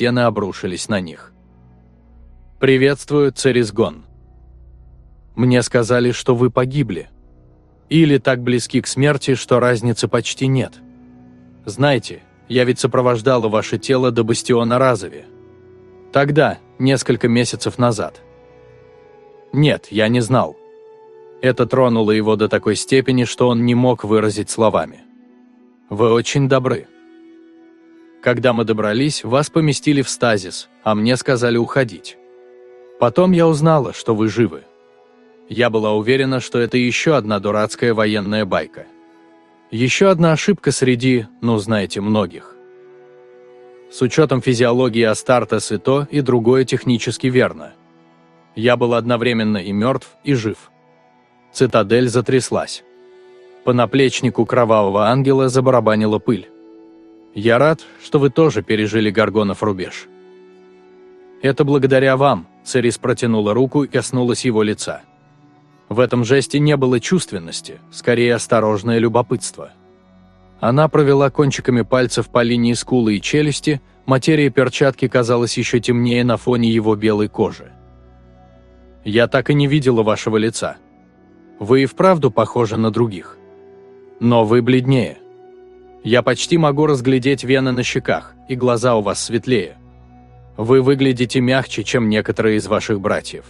стены обрушились на них. «Приветствую, Церизгон. Мне сказали, что вы погибли. Или так близки к смерти, что разницы почти нет. Знаете, я ведь сопровождала ваше тело до бастиона Разови. Тогда, несколько месяцев назад. Нет, я не знал. Это тронуло его до такой степени, что он не мог выразить словами. Вы очень добры. Когда мы добрались, вас поместили в стазис, а мне сказали уходить. Потом я узнала, что вы живы. Я была уверена, что это еще одна дурацкая военная байка. Еще одна ошибка среди, ну знаете, многих. С учетом физиологии Астартес и то, и другое технически верно. Я был одновременно и мертв, и жив. Цитадель затряслась. По наплечнику кровавого ангела забарабанила пыль. «Я рад, что вы тоже пережили Гаргонов рубеж». «Это благодаря вам», — Церис протянула руку и коснулась его лица. В этом жесте не было чувственности, скорее осторожное любопытство. Она провела кончиками пальцев по линии скулы и челюсти, материя перчатки казалась еще темнее на фоне его белой кожи. «Я так и не видела вашего лица. Вы и вправду похожи на других. Но вы бледнее. Я почти могу разглядеть вены на щеках, и глаза у вас светлее. Вы выглядите мягче, чем некоторые из ваших братьев.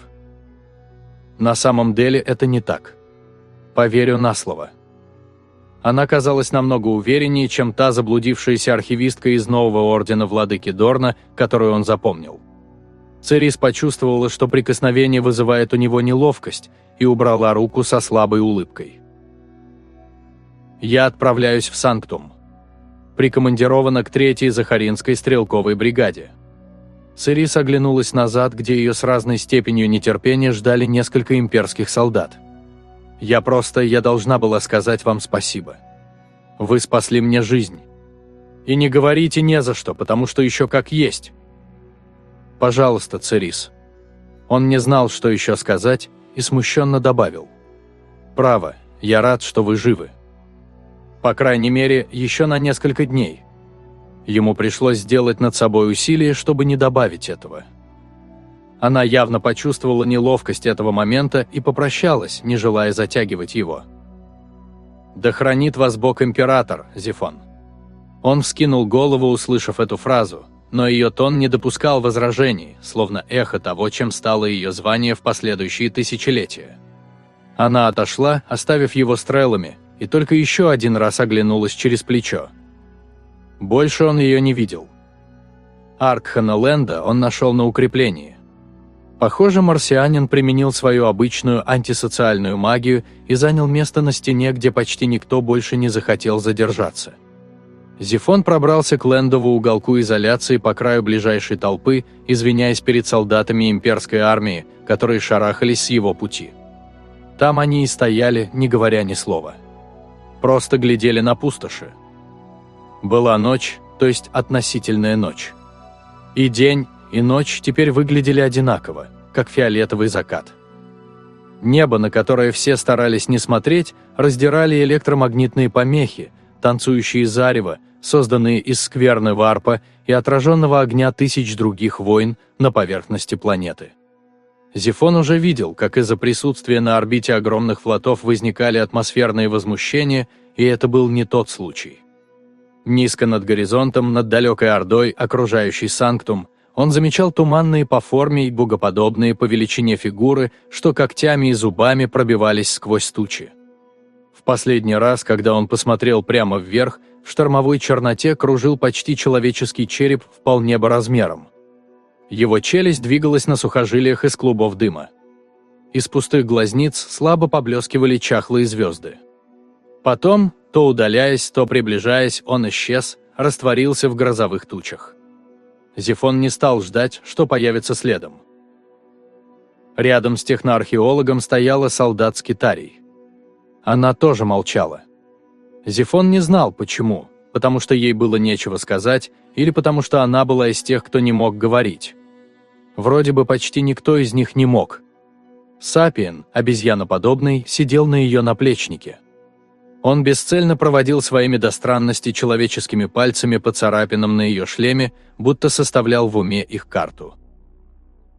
На самом деле это не так. Поверю на слово. Она казалась намного увереннее, чем та заблудившаяся архивистка из нового ордена владыки Дорна, которую он запомнил. Церис почувствовала, что прикосновение вызывает у него неловкость, и убрала руку со слабой улыбкой. «Я отправляюсь в Санктум. Прикомандирована к третьей Захаринской стрелковой бригаде». Церис оглянулась назад, где ее с разной степенью нетерпения ждали несколько имперских солдат. «Я просто, я должна была сказать вам спасибо. Вы спасли мне жизнь. И не говорите не за что, потому что еще как есть. Пожалуйста, Церис». Он не знал, что еще сказать, и смущенно добавил. «Право, я рад, что вы живы. По крайней мере, еще на несколько дней». Ему пришлось сделать над собой усилие, чтобы не добавить этого. Она явно почувствовала неловкость этого момента и попрощалась, не желая затягивать его. «Да хранит вас Бог Император, Зефон». Он вскинул голову, услышав эту фразу, но ее тон не допускал возражений, словно эхо того, чем стало ее звание в последующие тысячелетия. Она отошла, оставив его стрелами, и только еще один раз оглянулась через плечо. Больше он ее не видел. Аркхана Ленда он нашел на укреплении. Похоже, марсианин применил свою обычную антисоциальную магию и занял место на стене, где почти никто больше не захотел задержаться. Зифон пробрался к лендову уголку изоляции по краю ближайшей толпы, извиняясь перед солдатами имперской армии, которые шарахались с его пути. Там они и стояли, не говоря ни слова. Просто глядели на пустоши. Была ночь, то есть относительная ночь. И день, и ночь теперь выглядели одинаково, как фиолетовый закат. Небо, на которое все старались не смотреть, раздирали электромагнитные помехи, танцующие зарево, созданные из скверны варпа и отраженного огня тысяч других войн на поверхности планеты. Зифон уже видел, как из-за присутствия на орбите огромных флотов возникали атмосферные возмущения, и это был не тот случай. Низко над горизонтом, над далекой Ордой, окружающей Санктум, он замечал туманные по форме и богоподобные по величине фигуры, что когтями и зубами пробивались сквозь тучи. В последний раз, когда он посмотрел прямо вверх, в штормовой черноте кружил почти человеческий череп вполне бы размером. Его челюсть двигалась на сухожилиях из клубов дыма. Из пустых глазниц слабо поблескивали чахлые звезды. Потом, то удаляясь, то приближаясь, он исчез, растворился в грозовых тучах. Зефон не стал ждать, что появится следом. Рядом с техноархеологом стояла солдат с китарий. Она тоже молчала. Зефон не знал, почему, потому что ей было нечего сказать или потому что она была из тех, кто не мог говорить. Вроде бы почти никто из них не мог. Сапиен, обезьяноподобный, сидел на ее наплечнике. Он бесцельно проводил своими до странности человеческими пальцами по царапинам на ее шлеме, будто составлял в уме их карту.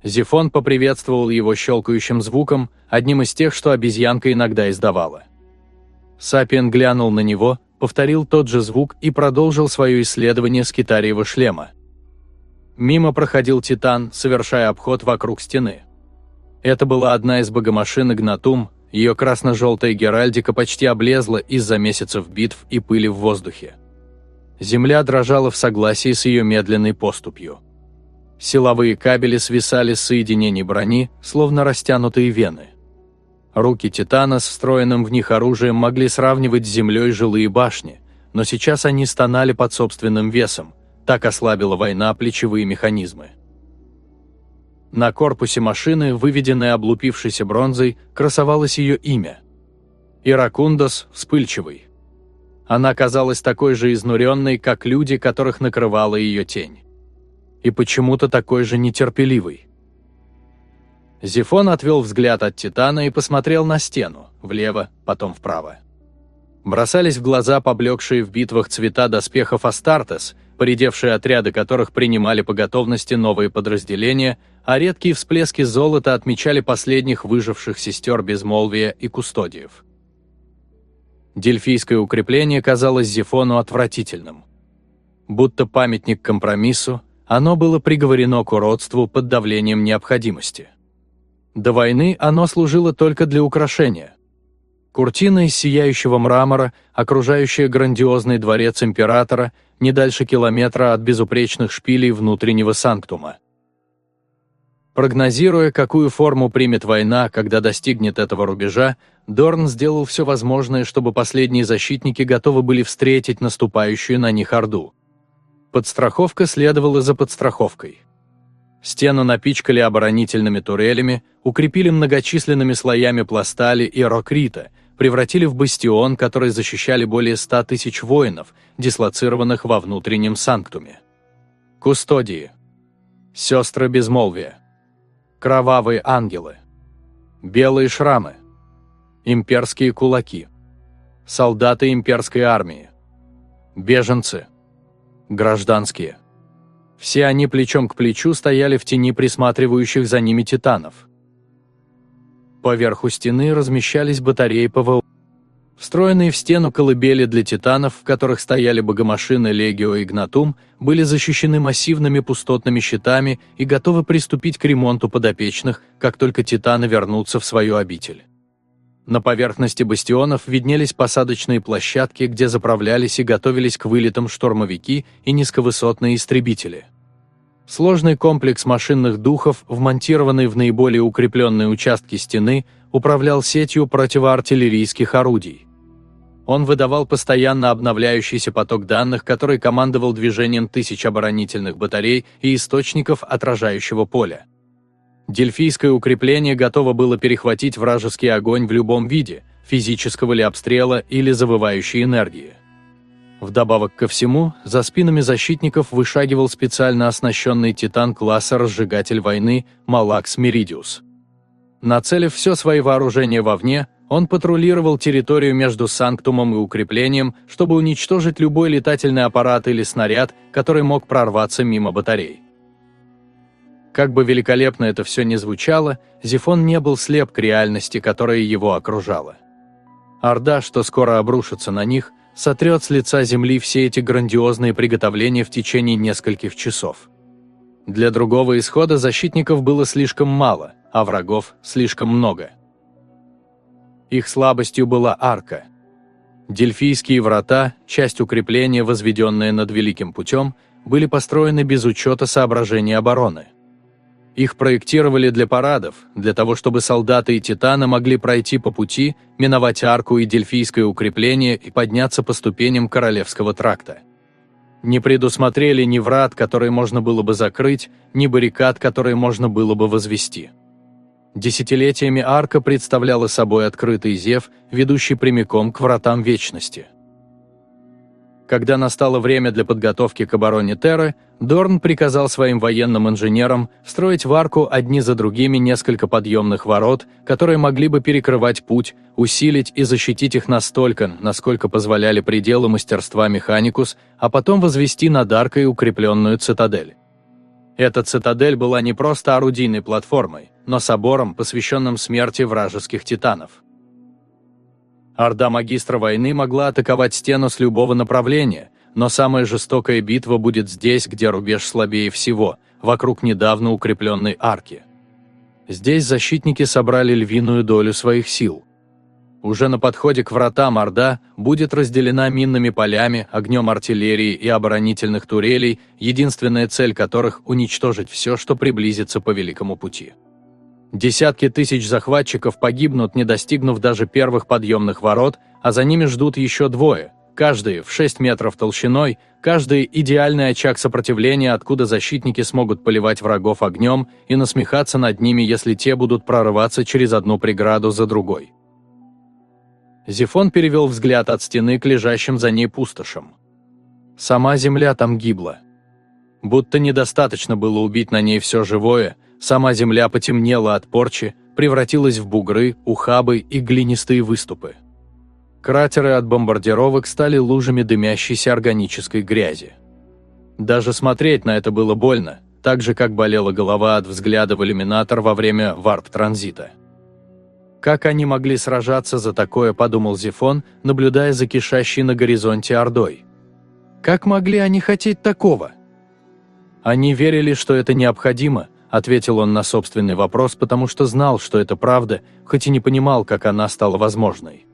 Зифон поприветствовал его щелкающим звуком, одним из тех, что обезьянка иногда издавала. Сапиен глянул на него, повторил тот же звук и продолжил свое исследование скитариева шлема. Мимо проходил Титан, совершая обход вокруг стены. Это была одна из богомашин Игнатум, ее красно-желтая геральдика почти облезла из-за месяцев битв и пыли в воздухе. Земля дрожала в согласии с ее медленной поступью. Силовые кабели свисали с соединений брони, словно растянутые вены. Руки Титана с встроенным в них оружием могли сравнивать с землей жилые башни, но сейчас они стонали под собственным весом, так ослабила война плечевые механизмы. На корпусе машины, выведенной облупившейся бронзой, красовалось ее имя. Иракундос Вспыльчивый. Она казалась такой же изнуренной, как люди, которых накрывала ее тень. И почему-то такой же нетерпеливой. Зифон отвел взгляд от Титана и посмотрел на стену, влево, потом вправо. Бросались в глаза поблекшие в битвах цвета доспехов Астартес, поредевшие отряды которых принимали по готовности новые подразделения, а редкие всплески золота отмечали последних выживших сестер Безмолвия и Кустодиев. Дельфийское укрепление казалось Зефону отвратительным. Будто памятник компромиссу, оно было приговорено к уродству под давлением необходимости. До войны оно служило только для украшения. Куртина из сияющего мрамора, окружающая грандиозный дворец императора, не дальше километра от безупречных шпилей внутреннего санктума. Прогнозируя, какую форму примет война, когда достигнет этого рубежа, Дорн сделал все возможное, чтобы последние защитники готовы были встретить наступающую на них Орду. Подстраховка следовала за подстраховкой. Стену напичкали оборонительными турелями, укрепили многочисленными слоями пластали и рокрита, превратили в бастион, который защищали более ста тысяч воинов, дислоцированных во внутреннем санктуме. Кустодии. Сестры безмолвия. Кровавые ангелы. Белые шрамы. Имперские кулаки. Солдаты имперской армии. Беженцы. Гражданские. Все они плечом к плечу стояли в тени присматривающих за ними титанов. Поверху стены размещались батареи ПВО. Встроенные в стену колыбели для титанов, в которых стояли богомашины Легио и Гнатум, были защищены массивными пустотными щитами и готовы приступить к ремонту подопечных, как только титаны вернутся в свою обитель. На поверхности бастионов виднелись посадочные площадки, где заправлялись и готовились к вылетам штурмовики и низковысотные истребители. Сложный комплекс машинных духов, вмонтированный в наиболее укрепленные участки стены, управлял сетью противоартиллерийских орудий. Он выдавал постоянно обновляющийся поток данных, который командовал движением тысяч оборонительных батарей и источников отражающего поля. Дельфийское укрепление готово было перехватить вражеский огонь в любом виде, физического ли обстрела или завывающей энергии. Вдобавок ко всему, за спинами защитников вышагивал специально оснащенный титан класса разжигатель войны Малакс Меридиус. Нацелив все свои вооружения вовне, он патрулировал территорию между санктумом и укреплением, чтобы уничтожить любой летательный аппарат или снаряд, который мог прорваться мимо батарей. Как бы великолепно это все ни звучало, Зифон не был слеп к реальности, которая его окружала. Орда, что скоро обрушится на них, сотрет с лица земли все эти грандиозные приготовления в течение нескольких часов. Для другого исхода защитников было слишком мало, а врагов слишком много. Их слабостью была арка. Дельфийские врата, часть укрепления, возведенная над Великим путем, были построены без учета соображений обороны. Их проектировали для парадов, для того, чтобы солдаты и титаны могли пройти по пути, миновать арку и дельфийское укрепление и подняться по ступеням Королевского тракта. Не предусмотрели ни врат, которые можно было бы закрыть, ни баррикад, которые можно было бы возвести. Десятилетиями арка представляла собой открытый зев, ведущий прямиком к вратам Вечности. Когда настало время для подготовки к обороне Терры, Дорн приказал своим военным инженерам строить в арку одни за другими несколько подъемных ворот, которые могли бы перекрывать путь, усилить и защитить их настолько, насколько позволяли пределы мастерства Механикус, а потом возвести над аркой укрепленную цитадель. Эта цитадель была не просто орудийной платформой, но собором, посвященным смерти вражеских титанов. Орда магистра войны могла атаковать стену с любого направления, но самая жестокая битва будет здесь, где рубеж слабее всего, вокруг недавно укрепленной арки. Здесь защитники собрали львиную долю своих сил. Уже на подходе к вратам Орда будет разделена минными полями, огнем артиллерии и оборонительных турелей, единственная цель которых – уничтожить все, что приблизится по Великому пути. Десятки тысяч захватчиков погибнут, не достигнув даже первых подъемных ворот, а за ними ждут еще двое, каждый в 6 метров толщиной, каждый идеальный очаг сопротивления, откуда защитники смогут поливать врагов огнем и насмехаться над ними, если те будут прорываться через одну преграду за другой. Зифон перевел взгляд от стены к лежащим за ней пустошам. Сама земля там гибла. Будто недостаточно было убить на ней все живое – Сама земля потемнела от порчи, превратилась в бугры, ухабы и глинистые выступы. Кратеры от бомбардировок стали лужами дымящейся органической грязи. Даже смотреть на это было больно, так же, как болела голова от взгляда в иллюминатор во время варп-транзита. Как они могли сражаться за такое, подумал Зифон, наблюдая за кишащей на горизонте Ордой. Как могли они хотеть такого? Они верили, что это необходимо, Ответил он на собственный вопрос, потому что знал, что это правда, хоть и не понимал, как она стала возможной.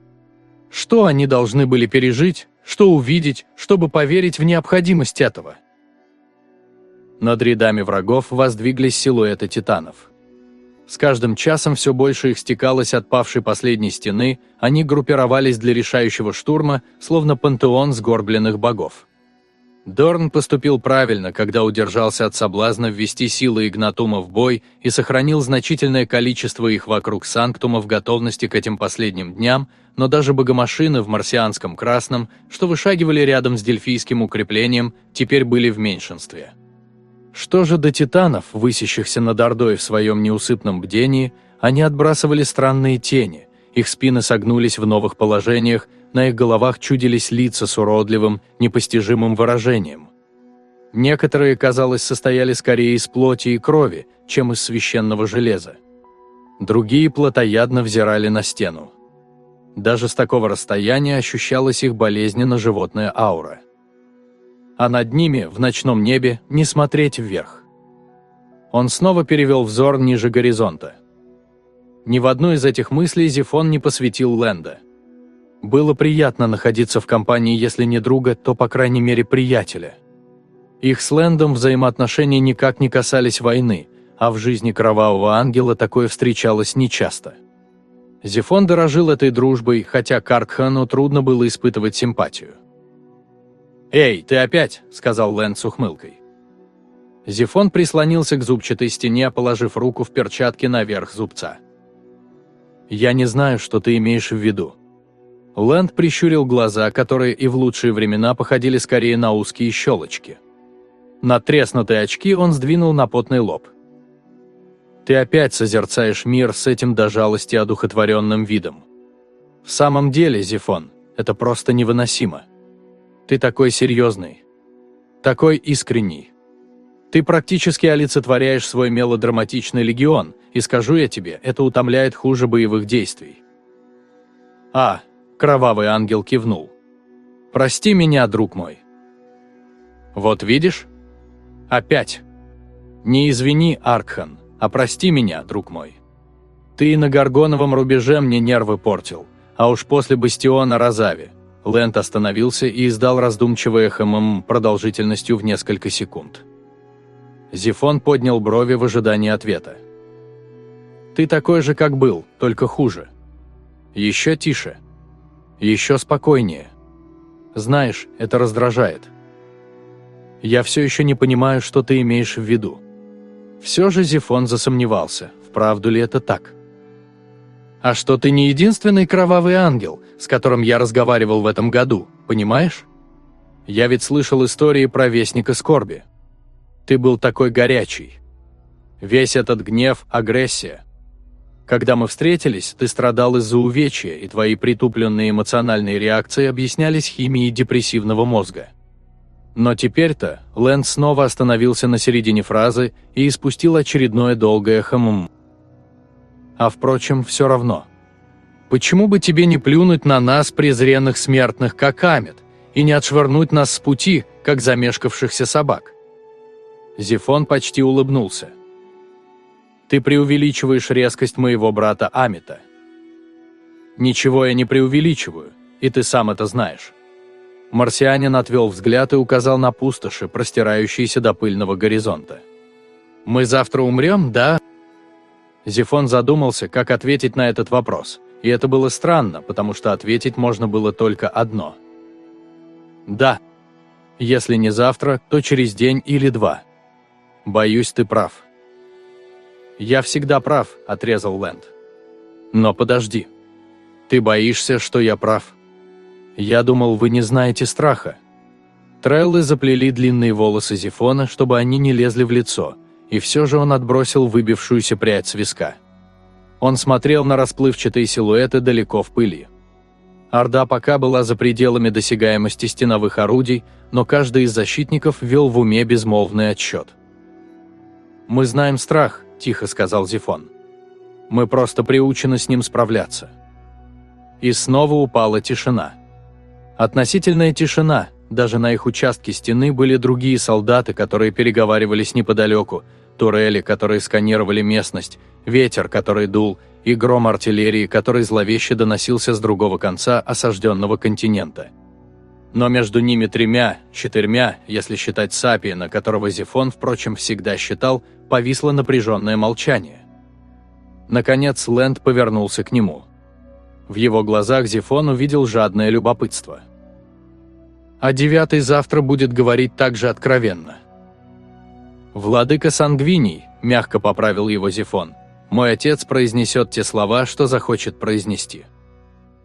Что они должны были пережить, что увидеть, чтобы поверить в необходимость этого? Над рядами врагов воздвиглись силуэты титанов. С каждым часом все больше их стекалось от павшей последней стены, они группировались для решающего штурма, словно пантеон сгорбленных богов. Дорн поступил правильно, когда удержался от соблазна ввести силы Игнатума в бой и сохранил значительное количество их вокруг Санктума в готовности к этим последним дням, но даже богомашины в марсианском красном, что вышагивали рядом с дельфийским укреплением, теперь были в меньшинстве. Что же до титанов, высящихся над Ордой в своем неусыпном бдении, они отбрасывали странные тени, их спины согнулись в новых положениях, на их головах чудились лица с уродливым, непостижимым выражением. Некоторые, казалось, состояли скорее из плоти и крови, чем из священного железа. Другие плотоядно взирали на стену. Даже с такого расстояния ощущалась их болезненно животная аура. А над ними, в ночном небе, не смотреть вверх. Он снова перевел взор ниже горизонта. Ни в одну из этих мыслей Зифон не посвятил Лэнда – было приятно находиться в компании, если не друга, то, по крайней мере, приятеля. Их с Лэндом взаимоотношения никак не касались войны, а в жизни Кровавого Ангела такое встречалось нечасто. Зефон дорожил этой дружбой, хотя Каркхану трудно было испытывать симпатию. «Эй, ты опять?» – сказал Лэнд с ухмылкой. Зефон прислонился к зубчатой стене, положив руку в перчатке наверх зубца. «Я не знаю, что ты имеешь в виду», Лэнд прищурил глаза, которые и в лучшие времена походили скорее на узкие щелочки. На треснутые очки он сдвинул на потный лоб. «Ты опять созерцаешь мир с этим до жалости одухотворенным видом. В самом деле, Зифон, это просто невыносимо. Ты такой серьезный, такой искренний. Ты практически олицетворяешь свой мелодраматичный легион, и скажу я тебе, это утомляет хуже боевых действий. А, Кровавый ангел кивнул. «Прости меня, друг мой». «Вот видишь? Опять. Не извини, Аркхан, а прости меня, друг мой. Ты на Гаргоновом рубеже мне нервы портил, а уж после бастиона Розави». Лэнд остановился и издал раздумчивое хмм продолжительностью в несколько секунд. Зифон поднял брови в ожидании ответа. «Ты такой же, как был, только хуже. Еще тише. Еще спокойнее. Знаешь, это раздражает. Я все еще не понимаю, что ты имеешь в виду. Все же Зифон засомневался, вправду ли это так. А что ты не единственный кровавый ангел, с которым я разговаривал в этом году, понимаешь? Я ведь слышал истории про Вестника Скорби. Ты был такой горячий. Весь этот гнев, агрессия. Когда мы встретились, ты страдал из-за увечья, и твои притупленные эмоциональные реакции объяснялись химией депрессивного мозга. Но теперь-то Лэнд снова остановился на середине фразы и испустил очередное долгое «хмм». А впрочем, все равно. Почему бы тебе не плюнуть на нас, презренных смертных, как Амет, и не отшвырнуть нас с пути, как замешкавшихся собак? Зефон почти улыбнулся. Ты преувеличиваешь резкость моего брата Амита. Ничего я не преувеличиваю, и ты сам это знаешь. Марсианин отвел взгляд и указал на пустоши, простирающиеся до пыльного горизонта. «Мы завтра умрем, да?» Зефон задумался, как ответить на этот вопрос, и это было странно, потому что ответить можно было только одно. «Да. Если не завтра, то через день или два. Боюсь, ты прав». «Я всегда прав», — отрезал Лэнд. «Но подожди. Ты боишься, что я прав?» «Я думал, вы не знаете страха». Треллы заплели длинные волосы Зефона, чтобы они не лезли в лицо, и все же он отбросил выбившуюся прядь с виска. Он смотрел на расплывчатые силуэты далеко в пыли. Орда пока была за пределами досягаемости стеновых орудий, но каждый из защитников вел в уме безмолвный отсчет. «Мы знаем страх», – тихо сказал Зефон. «Мы просто приучены с ним справляться». И снова упала тишина. Относительная тишина, даже на их участке стены были другие солдаты, которые переговаривались неподалеку, турели, которые сканировали местность, ветер, который дул, и гром артиллерии, который зловеще доносился с другого конца осажденного континента. Но между ними тремя, четырьмя, если считать Сапиена, которого Зефон, впрочем, всегда считал, повисло напряженное молчание. Наконец Лэнд повернулся к нему. В его глазах Зефон увидел жадное любопытство. «А девятый завтра будет говорить так же откровенно». «Владыка Сангвиний», – мягко поправил его Зефон, – «мой отец произнесет те слова, что захочет произнести».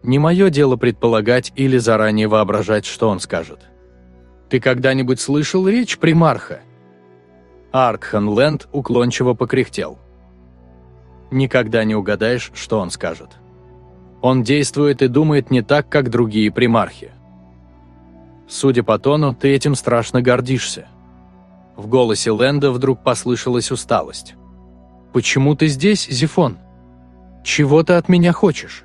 Не мое дело предполагать или заранее воображать, что он скажет. «Ты когда-нибудь слышал речь примарха?» Аркхан Лэнд уклончиво покряхтел. Никогда не угадаешь, что он скажет. Он действует и думает не так, как другие примархи. Судя по тону, ты этим страшно гордишься. В голосе Лэнда вдруг послышалась усталость. «Почему ты здесь, Зефон? Чего ты от меня хочешь?»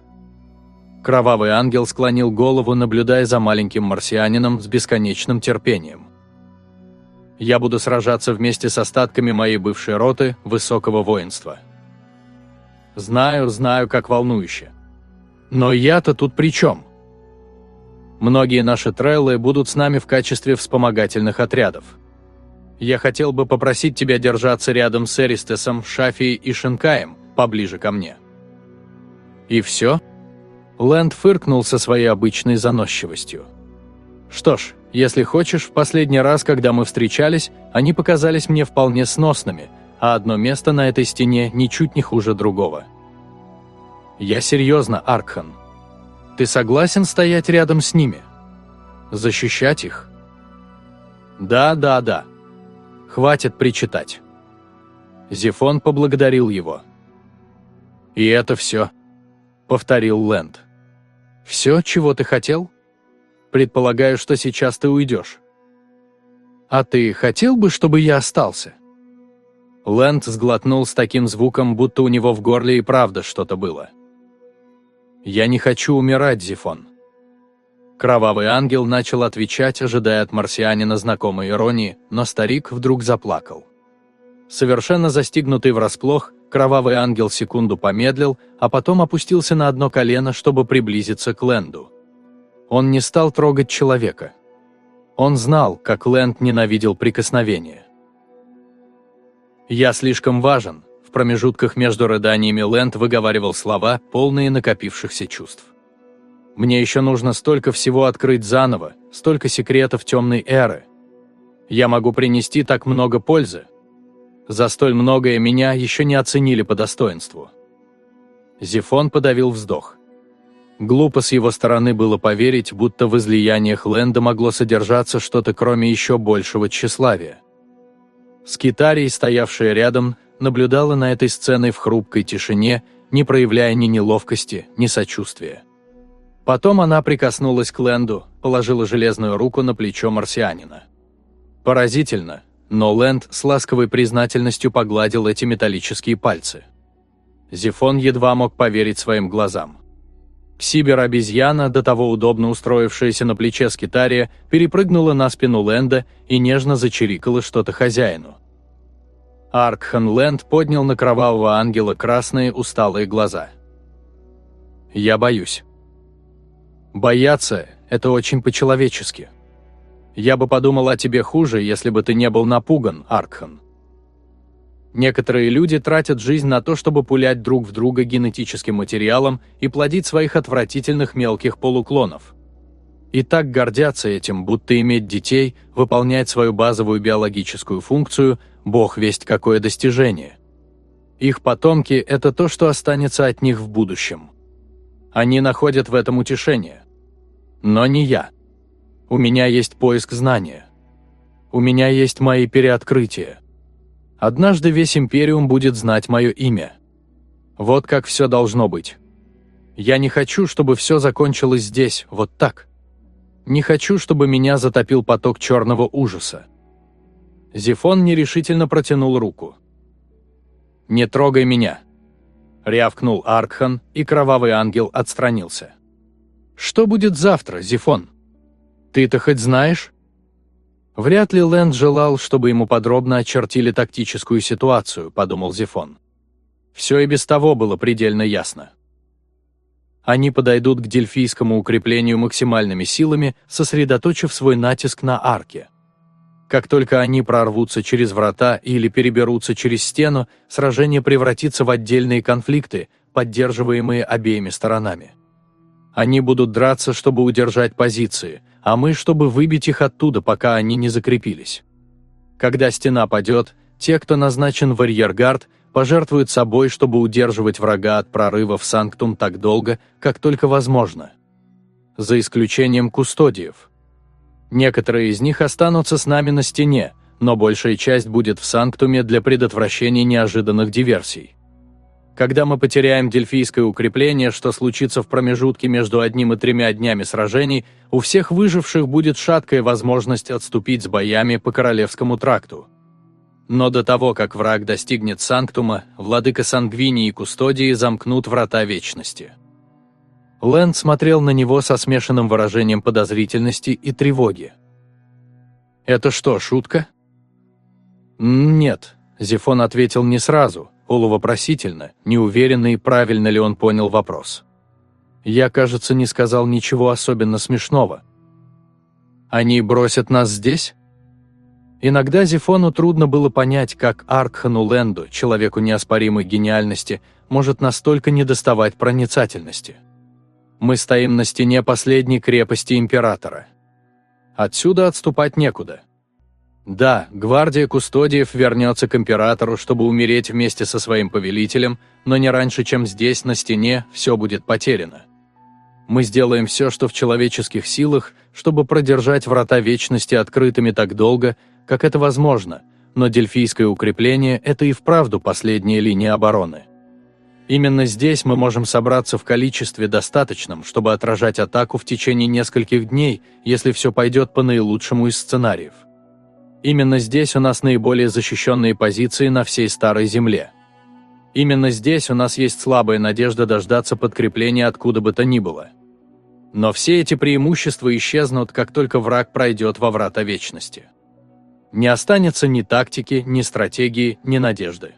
Кровавый ангел склонил голову, наблюдая за маленьким марсианином с бесконечным терпением. Я буду сражаться вместе с остатками моей бывшей роты высокого воинства. Знаю, знаю, как волнующе. Но я-то тут при чем? Многие наши трейлы будут с нами в качестве вспомогательных отрядов. Я хотел бы попросить тебя держаться рядом с Эристесом, Шафией и Шинкаем, поближе ко мне. И все? Лэнд фыркнул со своей обычной заносчивостью. Что ж, если хочешь, в последний раз, когда мы встречались, они показались мне вполне сносными, а одно место на этой стене ничуть не хуже другого. Я серьезно, Аркхан. Ты согласен стоять рядом с ними? Защищать их? Да, да, да. Хватит причитать. Зефон поблагодарил его. «И это все», — повторил Лэнд. «Все, чего ты хотел?» Предполагаю, что сейчас ты уйдешь. А ты хотел бы, чтобы я остался?» Лэнд сглотнул с таким звуком, будто у него в горле и правда что-то было. «Я не хочу умирать, Зифон». Кровавый ангел начал отвечать, ожидая от марсианина знакомой иронии, но старик вдруг заплакал. Совершенно застигнутый врасплох, кровавый ангел секунду помедлил, а потом опустился на одно колено, чтобы приблизиться к Лэнду. Он не стал трогать человека. Он знал, как Лэнд ненавидел прикосновения. «Я слишком важен», – в промежутках между рыданиями Лэнд выговаривал слова, полные накопившихся чувств. «Мне еще нужно столько всего открыть заново, столько секретов темной эры. Я могу принести так много пользы. За столь многое меня еще не оценили по достоинству». Зефон подавил вздох. Глупо с его стороны было поверить, будто в излияниях Лэнда могло содержаться что-то кроме еще большего тщеславия. Скитарий, стоявшая рядом, наблюдала на этой сцене в хрупкой тишине, не проявляя ни неловкости, ни сочувствия. Потом она прикоснулась к Лэнду, положила железную руку на плечо марсианина. Поразительно, но Лэнд с ласковой признательностью погладил эти металлические пальцы. Зефон едва мог поверить своим глазам. Псибер-обезьяна, до того удобно устроившаяся на плече скитария, перепрыгнула на спину Лэнда и нежно зачирикала что-то хозяину. Аркхан Лэнд поднял на кровавого ангела красные усталые глаза. «Я боюсь». «Бояться – это очень по-человечески. Я бы подумал о тебе хуже, если бы ты не был напуган, Аркхан». Некоторые люди тратят жизнь на то, чтобы пулять друг в друга генетическим материалом и плодить своих отвратительных мелких полуклонов. И так гордятся этим, будто иметь детей, выполнять свою базовую биологическую функцию, бог весть какое достижение. Их потомки – это то, что останется от них в будущем. Они находят в этом утешение. Но не я. У меня есть поиск знания. У меня есть мои переоткрытия. Однажды весь Империум будет знать мое имя. Вот как все должно быть. Я не хочу, чтобы все закончилось здесь, вот так. Не хочу, чтобы меня затопил поток черного ужаса. Зефон нерешительно протянул руку. «Не трогай меня!» Рявкнул Аркхан, и кровавый ангел отстранился. «Что будет завтра, Зефон? Ты-то хоть знаешь?» Вряд ли Лэнд желал, чтобы ему подробно очертили тактическую ситуацию, подумал Зефон. Все и без того было предельно ясно. Они подойдут к дельфийскому укреплению максимальными силами, сосредоточив свой натиск на арке. Как только они прорвутся через врата или переберутся через стену, сражение превратится в отдельные конфликты, поддерживаемые обеими сторонами. Они будут драться, чтобы удержать позиции, а мы, чтобы выбить их оттуда, пока они не закрепились. Когда стена падет, те, кто назначен в арьергард, пожертвуют собой, чтобы удерживать врага от прорыва в Санктум так долго, как только возможно. За исключением кустодиев. Некоторые из них останутся с нами на стене, но большая часть будет в Санктуме для предотвращения неожиданных диверсий. Когда мы потеряем дельфийское укрепление, что случится в промежутке между одним и тремя днями сражений, у всех выживших будет шаткая возможность отступить с боями по Королевскому тракту. Но до того, как враг достигнет Санктума, владыка Сангвини и Кустодии замкнут врата Вечности. Лэнд смотрел на него со смешанным выражением подозрительности и тревоги. «Это что, шутка?» «Нет», – Зефон ответил не сразу – полувопросительно, неуверенный, правильно ли он понял вопрос. Я, кажется, не сказал ничего особенно смешного. «Они бросят нас здесь?» Иногда Зефону трудно было понять, как Аркхану Ленду, человеку неоспоримой гениальности, может настолько недоставать проницательности. Мы стоим на стене последней крепости Императора. Отсюда отступать некуда. Да, гвардия кустодиев вернется к императору, чтобы умереть вместе со своим повелителем, но не раньше, чем здесь, на стене, все будет потеряно. Мы сделаем все, что в человеческих силах, чтобы продержать врата вечности открытыми так долго, как это возможно, но дельфийское укрепление – это и вправду последняя линия обороны. Именно здесь мы можем собраться в количестве достаточном, чтобы отражать атаку в течение нескольких дней, если все пойдет по наилучшему из сценариев. Именно здесь у нас наиболее защищенные позиции на всей Старой Земле. Именно здесь у нас есть слабая надежда дождаться подкрепления откуда бы то ни было. Но все эти преимущества исчезнут, как только враг пройдет во врата Вечности. Не останется ни тактики, ни стратегии, ни надежды.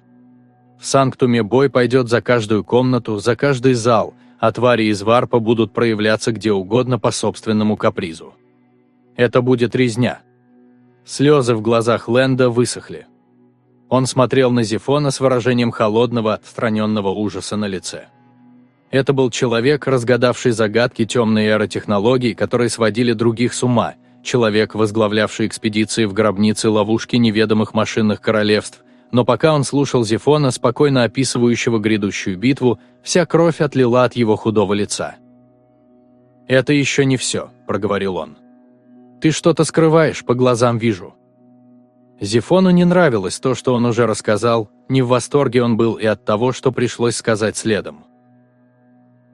В Санктуме бой пойдет за каждую комнату, за каждый зал, а твари из варпа будут проявляться где угодно по собственному капризу. Это будет резня – Слезы в глазах Лэнда высохли. Он смотрел на Зефона с выражением холодного, отстраненного ужаса на лице. Это был человек, разгадавший загадки темной эры технологий, которые сводили других с ума, человек, возглавлявший экспедиции в гробницы ловушки неведомых машинных королевств, но пока он слушал Зефона, спокойно описывающего грядущую битву, вся кровь отлила от его худого лица. «Это еще не все», – проговорил он. «Ты что-то скрываешь, по глазам вижу». Зефону не нравилось то, что он уже рассказал, не в восторге он был и от того, что пришлось сказать следом.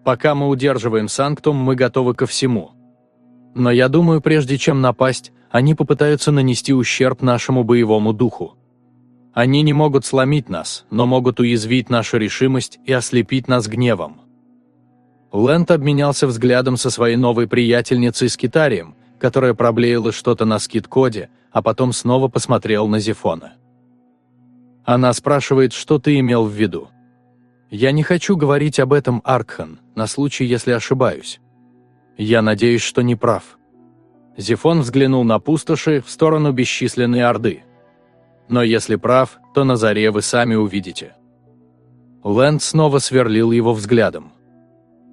«Пока мы удерживаем Санктум, мы готовы ко всему. Но я думаю, прежде чем напасть, они попытаются нанести ущерб нашему боевому духу. Они не могут сломить нас, но могут уязвить нашу решимость и ослепить нас гневом. Лэнд обменялся взглядом со своей новой приятельницей с Китарием, которая проблеяла что-то на скид-коде, а потом снова посмотрел на Зефона. Она спрашивает, что ты имел в виду. Я не хочу говорить об этом, Аркхан, на случай, если ошибаюсь. Я надеюсь, что не прав. Зефон взглянул на пустоши в сторону бесчисленной Орды. Но если прав, то на заре вы сами увидите. Лэнд снова сверлил его взглядом.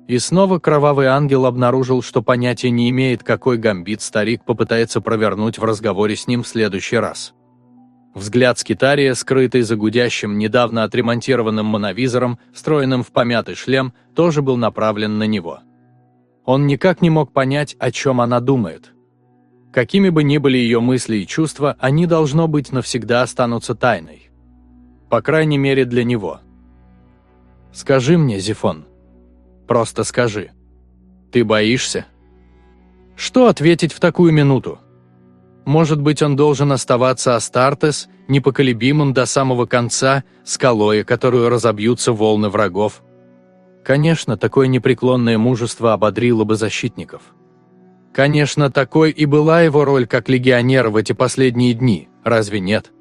И снова кровавый ангел обнаружил, что понятия не имеет, какой гамбит старик попытается провернуть в разговоре с ним в следующий раз. Взгляд скитария, скрытый за гудящим, недавно отремонтированным моновизором, встроенным в помятый шлем, тоже был направлен на него. Он никак не мог понять, о чем она думает. Какими бы ни были ее мысли и чувства, они, должно быть, навсегда останутся тайной. По крайней мере, для него. «Скажи мне, Зифон. Просто скажи. Ты боишься?» Что ответить в такую минуту? Может быть, он должен оставаться Астартес, непоколебимым до самого конца, скалой, которую разобьются волны врагов? Конечно, такое непреклонное мужество ободрило бы защитников. Конечно, такой и была его роль как легионер в эти последние дни, разве нет?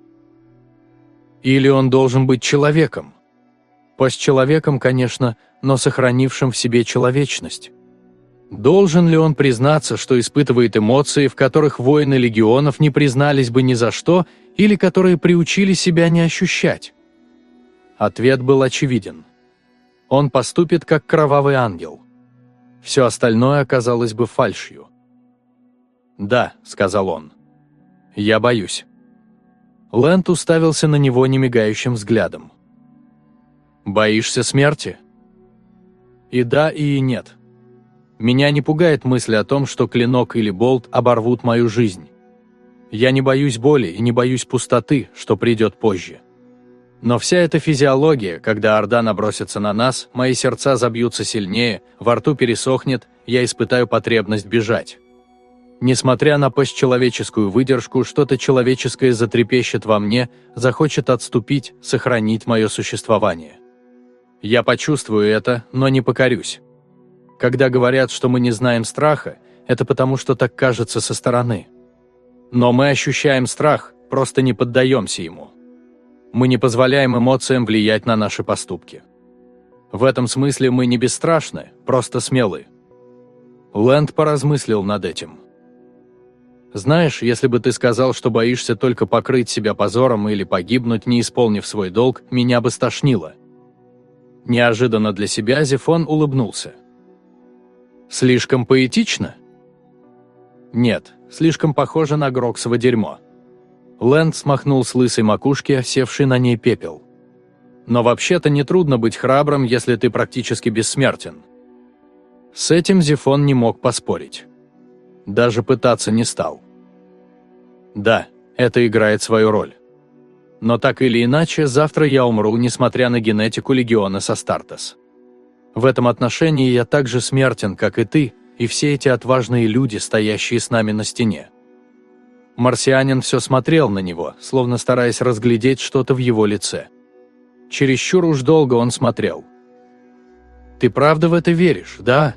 Или он должен быть человеком? Пусть человеком, конечно, но сохранившим в себе человечность. Должен ли он признаться, что испытывает эмоции, в которых воины легионов не признались бы ни за что, или которые приучили себя не ощущать? Ответ был очевиден. Он поступит как кровавый ангел. Все остальное оказалось бы фальшью. «Да», — сказал он. «Я боюсь». Лэнд уставился на него немигающим взглядом. «Боишься смерти?» «И да, и нет. Меня не пугает мысль о том, что клинок или болт оборвут мою жизнь. Я не боюсь боли и не боюсь пустоты, что придет позже. Но вся эта физиология, когда Орда набросится на нас, мои сердца забьются сильнее, во рту пересохнет, я испытаю потребность бежать. Несмотря на постчеловеческую выдержку, что-то человеческое затрепещет во мне, захочет отступить, сохранить мое существование. Я почувствую это, но не покорюсь. Когда говорят, что мы не знаем страха, это потому, что так кажется со стороны. Но мы ощущаем страх, просто не поддаемся ему. Мы не позволяем эмоциям влиять на наши поступки. В этом смысле мы не бесстрашны, просто смелы. Лэнд поразмыслил над этим. Знаешь, если бы ты сказал, что боишься только покрыть себя позором или погибнуть, не исполнив свой долг, меня бы стошнило. Неожиданно для себя Зефон улыбнулся. Слишком поэтично? Нет, слишком похоже на Гроксово дерьмо. Лэнд смахнул с лысой макушки, севший на ней пепел. Но вообще-то нетрудно быть храбрым, если ты практически бессмертен. С этим Зефон не мог поспорить. Даже пытаться не стал. Да, это играет свою роль. Но так или иначе, завтра я умру, несмотря на генетику Легиона Састартес. В этом отношении я так же смертен, как и ты, и все эти отважные люди, стоящие с нами на стене. Марсианин все смотрел на него, словно стараясь разглядеть что-то в его лице. Чересчур уж долго он смотрел. «Ты правда в это веришь, да?»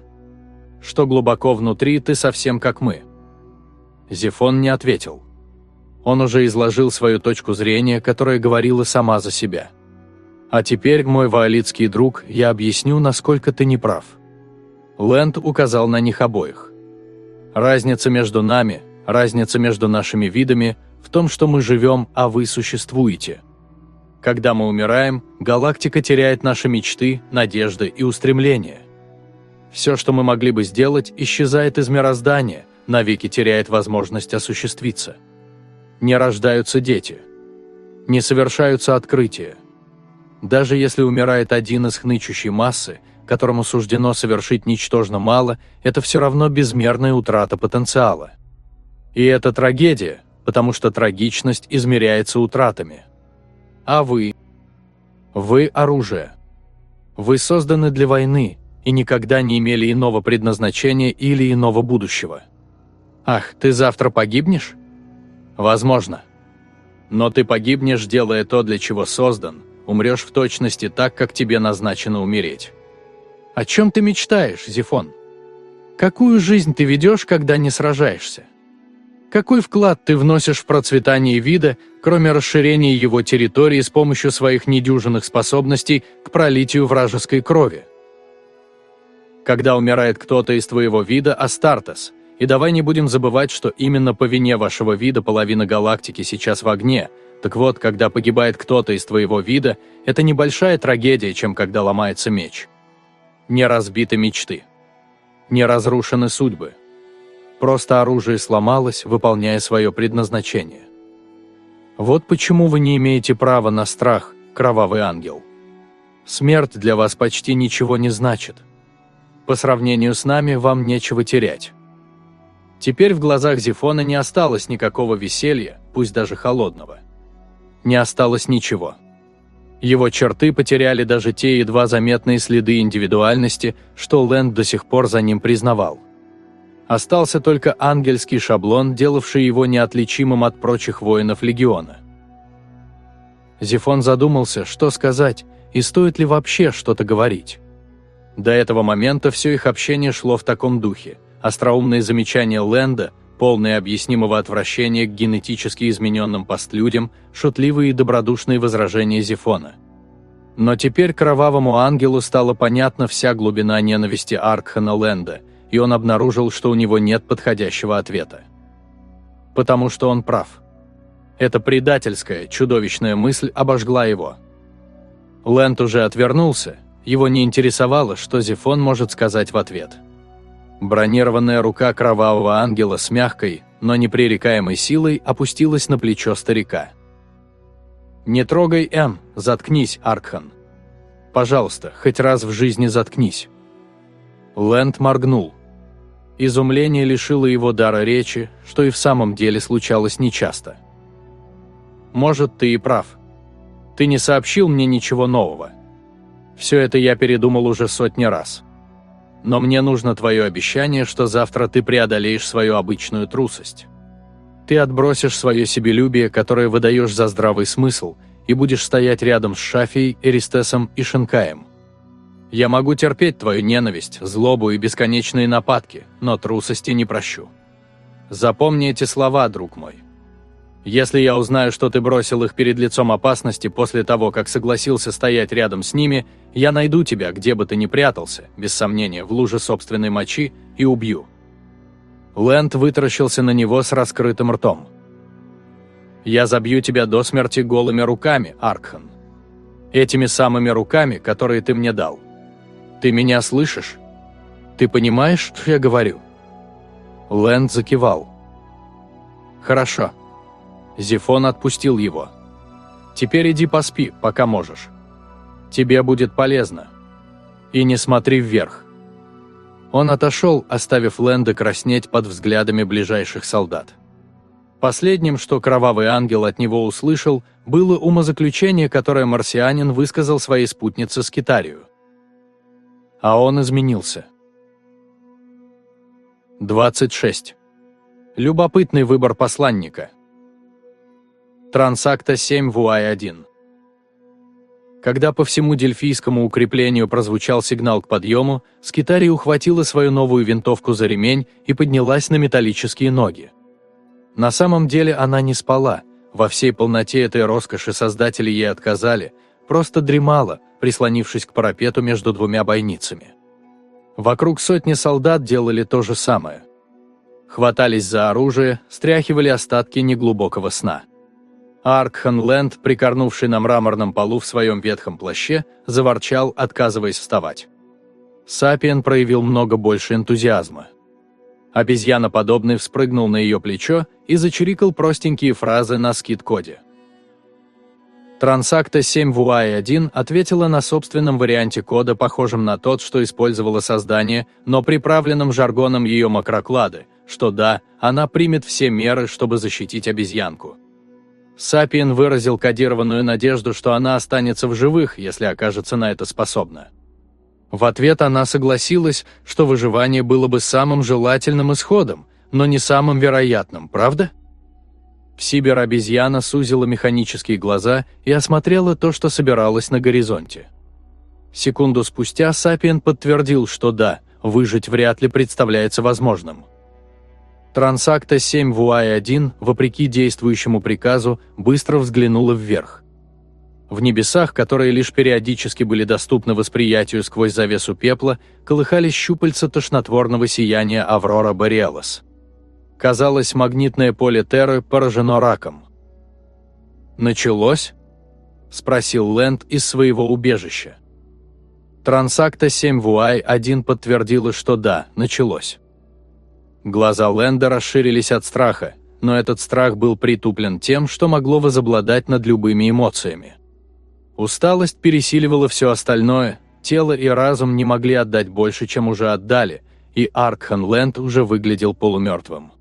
что глубоко внутри ты совсем как мы». Зефон не ответил. Он уже изложил свою точку зрения, которая говорила сама за себя. «А теперь, мой ваолитский друг, я объясню, насколько ты не прав». Лэнд указал на них обоих. «Разница между нами, разница между нашими видами в том, что мы живем, а вы существуете. Когда мы умираем, галактика теряет наши мечты, надежды и устремления. Все, что мы могли бы сделать, исчезает из мироздания, навеки теряет возможность осуществиться. Не рождаются дети. Не совершаются открытия. Даже если умирает один из хнычущей массы, которому суждено совершить ничтожно мало, это все равно безмерная утрата потенциала. И это трагедия, потому что трагичность измеряется утратами. А вы? Вы – оружие. Вы созданы для войны и никогда не имели иного предназначения или иного будущего. Ах, ты завтра погибнешь? Возможно. Но ты погибнешь, делая то, для чего создан, умрешь в точности так, как тебе назначено умереть. О чем ты мечтаешь, Зифон? Какую жизнь ты ведешь, когда не сражаешься? Какой вклад ты вносишь в процветание вида, кроме расширения его территории с помощью своих недюжинных способностей к пролитию вражеской крови? Когда умирает кто-то из твоего вида, Астартес, и давай не будем забывать, что именно по вине вашего вида половина галактики сейчас в огне, так вот, когда погибает кто-то из твоего вида, это небольшая трагедия, чем когда ломается меч. Не разбиты мечты. Не разрушены судьбы. Просто оружие сломалось, выполняя свое предназначение. Вот почему вы не имеете права на страх, кровавый ангел. Смерть для вас почти ничего не значит. По сравнению с нами вам нечего терять. Теперь в глазах Зефона не осталось никакого веселья, пусть даже холодного. Не осталось ничего. Его черты потеряли даже те едва заметные следы индивидуальности, что Лэнд до сих пор за ним признавал. Остался только ангельский шаблон, делавший его неотличимым от прочих воинов легиона. Зефон задумался, что сказать, и стоит ли вообще что-то говорить. До этого момента все их общение шло в таком духе. Остроумные замечания Лэнда, полные объяснимого отвращения к генетически измененным постлюдям, шутливые и добродушные возражения Зефона. Но теперь кровавому ангелу стала понятна вся глубина ненависти Аркхана Лэнда – и он обнаружил, что у него нет подходящего ответа. Потому что он прав. Эта предательская, чудовищная мысль обожгла его. Лэнд уже отвернулся, его не интересовало, что Зефон может сказать в ответ. Бронированная рука кровавого ангела с мягкой, но непререкаемой силой опустилась на плечо старика. «Не трогай М, заткнись, Аркхан. Пожалуйста, хоть раз в жизни заткнись». Лэнд моргнул. Изумление лишило его дара речи, что и в самом деле случалось нечасто. «Может, ты и прав. Ты не сообщил мне ничего нового. Все это я передумал уже сотни раз. Но мне нужно твое обещание, что завтра ты преодолеешь свою обычную трусость. Ты отбросишь свое себелюбие, которое выдаешь за здравый смысл, и будешь стоять рядом с Шафией, Эристесом и Шинкаем – я могу терпеть твою ненависть, злобу и бесконечные нападки, но трусости не прощу. Запомни эти слова, друг мой. Если я узнаю, что ты бросил их перед лицом опасности после того, как согласился стоять рядом с ними, я найду тебя, где бы ты ни прятался, без сомнения, в луже собственной мочи, и убью». Лэнд вытаращился на него с раскрытым ртом. «Я забью тебя до смерти голыми руками, Аркхан. Этими самыми руками, которые ты мне дал. Ты меня слышишь? Ты понимаешь, что я говорю?» Лэнд закивал. «Хорошо». Зефон отпустил его. «Теперь иди поспи, пока можешь. Тебе будет полезно. И не смотри вверх». Он отошел, оставив Лэнда краснеть под взглядами ближайших солдат. Последним, что кровавый ангел от него услышал, было умозаключение, которое марсианин высказал своей спутнице Скитарию а он изменился. 26. Любопытный выбор посланника. Трансакта 7 ВУАЙ-1. Когда по всему дельфийскому укреплению прозвучал сигнал к подъему, Скитари ухватила свою новую винтовку за ремень и поднялась на металлические ноги. На самом деле она не спала, во всей полноте этой роскоши создатели ей отказали, просто дремала, прислонившись к парапету между двумя бойницами. Вокруг сотни солдат делали то же самое. Хватались за оружие, стряхивали остатки неглубокого сна. Аркхан Лэнд, прикорнувший на мраморном полу в своем ветхом плаще, заворчал, отказываясь вставать. Сапиен проявил много больше энтузиазма. Обезьяноподобный вспрыгнул на ее плечо и зачирикал простенькие фразы на скид-коде. Трансакта 7VUI1 ответила на собственном варианте кода, похожем на тот, что использовало создание, но приправленным жаргоном ее макроклады, что да, она примет все меры, чтобы защитить обезьянку. Сапиен выразил кодированную надежду, что она останется в живых, если окажется на это способна. В ответ она согласилась, что выживание было бы самым желательным исходом, но не самым вероятным, правда? Сибир-обезьяна сузила механические глаза и осмотрела то, что собиралось на горизонте. Секунду спустя Сапиен подтвердил, что да, выжить вряд ли представляется возможным. Трансакта 7 ВУАЙ-1, вопреки действующему приказу, быстро взглянула вверх. В небесах, которые лишь периодически были доступны восприятию сквозь завесу пепла, колыхались щупальца тошнотворного сияния Аврора Бориалос. Казалось, магнитное поле Терры поражено раком. «Началось?» – спросил Лэнд из своего убежища. Трансакта 7 ВУАЙ-1 подтвердила, что да, началось. Глаза Лэнда расширились от страха, но этот страх был притуплен тем, что могло возобладать над любыми эмоциями. Усталость пересиливала все остальное, тело и разум не могли отдать больше, чем уже отдали, и Аркхан Лэнд уже выглядел полумертвым.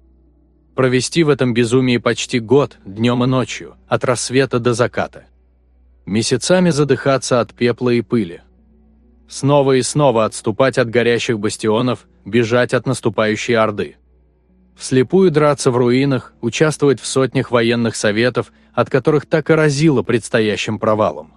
Провести в этом безумии почти год, днем и ночью, от рассвета до заката. Месяцами задыхаться от пепла и пыли. Снова и снова отступать от горящих бастионов, бежать от наступающей Орды. Вслепую драться в руинах, участвовать в сотнях военных советов, от которых так и разило предстоящим провалом.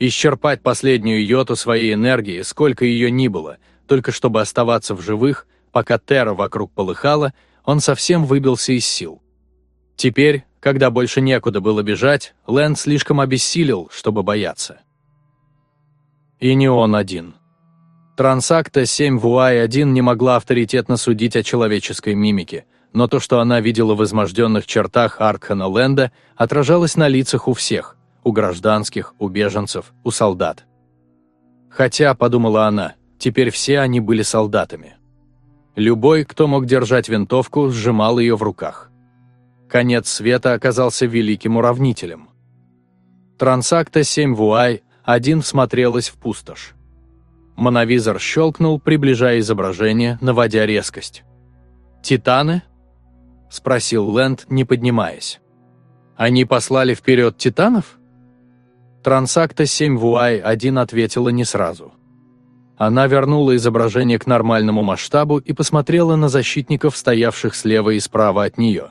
Исчерпать последнюю йоту своей энергии, сколько ее ни было, только чтобы оставаться в живых, пока Терра вокруг полыхала, он совсем выбился из сил. Теперь, когда больше некуда было бежать, Лэнд слишком обессилел, чтобы бояться. И не он один. Трансакта 7 ВУАЙ-1 не могла авторитетно судить о человеческой мимике, но то, что она видела в изможденных чертах Аркхана Ленда, отражалось на лицах у всех – у гражданских, у беженцев, у солдат. Хотя, подумала она, теперь все они были солдатами. Любой, кто мог держать винтовку, сжимал ее в руках. Конец света оказался великим уравнителем. Трансакта 7 ВУАЙ один всмотрелась в пустошь. Моновизор щелкнул, приближая изображение, наводя резкость. «Титаны?» – спросил Лэнд, не поднимаясь. «Они послали вперед титанов?» Трансакта 7 Вуай 1 ответила не сразу. Она вернула изображение к нормальному масштабу и посмотрела на защитников, стоявших слева и справа от нее.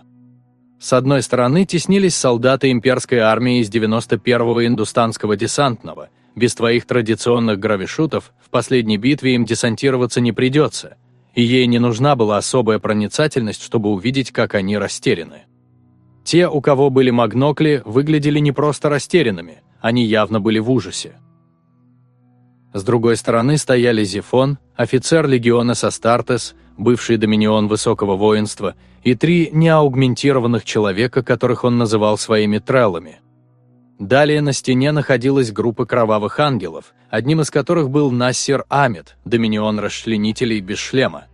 С одной стороны теснились солдаты имперской армии из 91-го индустанского десантного – без твоих традиционных гравишутов в последней битве им десантироваться не придется, и ей не нужна была особая проницательность, чтобы увидеть, как они растеряны. Те, у кого были магнокли, выглядели не просто растерянными, они явно были в ужасе. С другой стороны стояли Зефон, офицер легиона Састартес, бывший доминион высокого воинства, и три неаугментированных человека, которых он называл своими треллами. Далее на стене находилась группа кровавых ангелов, одним из которых был Нассер Амид, доминион расчленителей без шлема.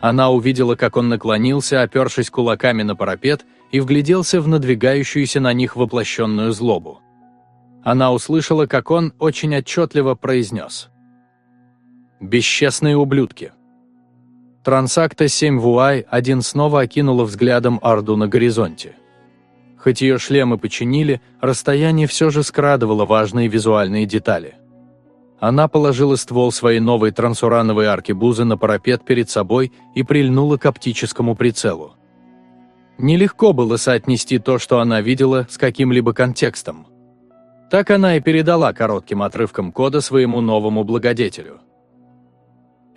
Она увидела, как он наклонился, опершись кулаками на парапет, и вгляделся в надвигающуюся на них воплощенную злобу. Она услышала, как он очень отчетливо произнес. «Бесчестные ублюдки». Трансакта 7 Вуай один снова окинула взглядом Арду на горизонте. Хоть ее шлемы починили, расстояние все же скрадывало важные визуальные детали. Она положила ствол своей новой трансурановой аркебузы на парапет перед собой и прильнула к оптическому прицелу. Нелегко было соотнести то, что она видела, с каким-либо контекстом. Так она и передала коротким отрывком кода своему новому благодетелю.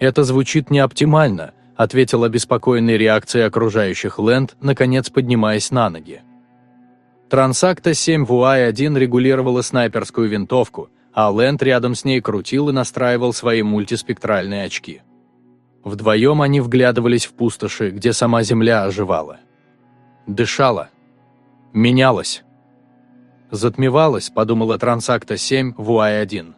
«Это звучит неоптимально», — ответила беспокойной реакцией окружающих Лэнд, наконец поднимаясь на ноги. Трансакта 7 ВУАЙ-1 регулировала снайперскую винтовку, а Лэнд рядом с ней крутил и настраивал свои мультиспектральные очки. Вдвоем они вглядывались в пустоши, где сама Земля оживала. Дышала. Менялась. Затмевалась, подумала Трансакта 7 ВУАЙ-1.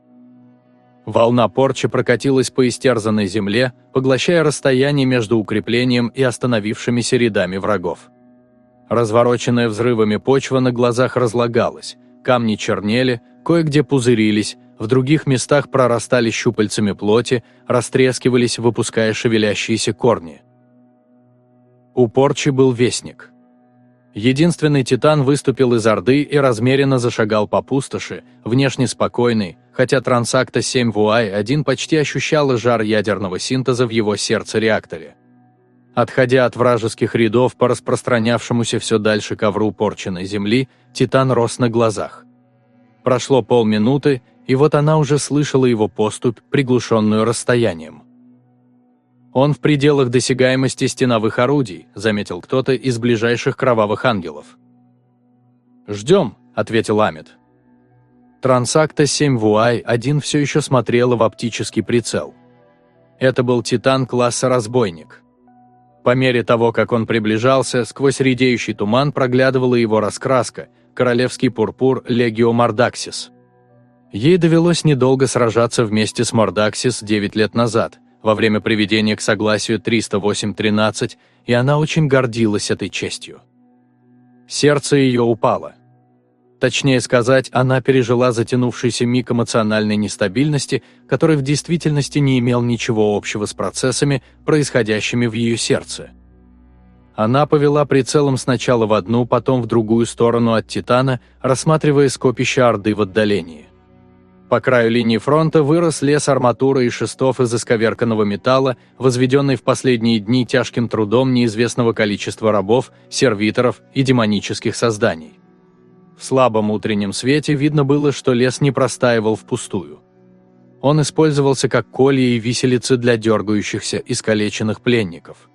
Волна порчи прокатилась по истерзанной земле, поглощая расстояние между укреплением и остановившимися рядами врагов. Развороченная взрывами почва на глазах разлагалась, камни чернели, кое-где пузырились, в других местах прорастали щупальцами плоти, растрескивались, выпуская шевелящиеся корни. У Порчи был вестник. Единственный Титан выступил из Орды и размеренно зашагал по пустоши, внешне спокойный, хотя Трансакта 7 Вуай-1 почти ощущала жар ядерного синтеза в его сердце-реакторе. Отходя от вражеских рядов по распространявшемуся все дальше ковру порченной земли, Титан рос на глазах. Прошло полминуты, и вот она уже слышала его поступь, приглушенную расстоянием. «Он в пределах досягаемости стеновых орудий», – заметил кто-то из ближайших кровавых ангелов. «Ждем», – ответил Амит. Трансакта 7 Вуай-1 все еще смотрела в оптический прицел. Это был Титан класса «Разбойник». По мере того, как он приближался, сквозь редеющий туман проглядывала его раскраска – королевский пурпур Легио Мордаксис. Ей довелось недолго сражаться вместе с Мордаксис 9 лет назад, во время приведения к согласию 308.13, и она очень гордилась этой честью. Сердце ее упало. Точнее сказать, она пережила затянувшийся миг эмоциональной нестабильности, который в действительности не имел ничего общего с процессами, происходящими в ее сердце. Она повела прицелом сначала в одну, потом в другую сторону от Титана, рассматривая скопище Орды в отдалении. По краю линии фронта вырос лес арматуры и шестов из исковерканного металла, возведенный в последние дни тяжким трудом неизвестного количества рабов, сервиторов и демонических созданий. В слабом утреннем свете видно было, что лес не простаивал впустую. Он использовался как колья и виселицы для дергающихся, искалеченных пленников.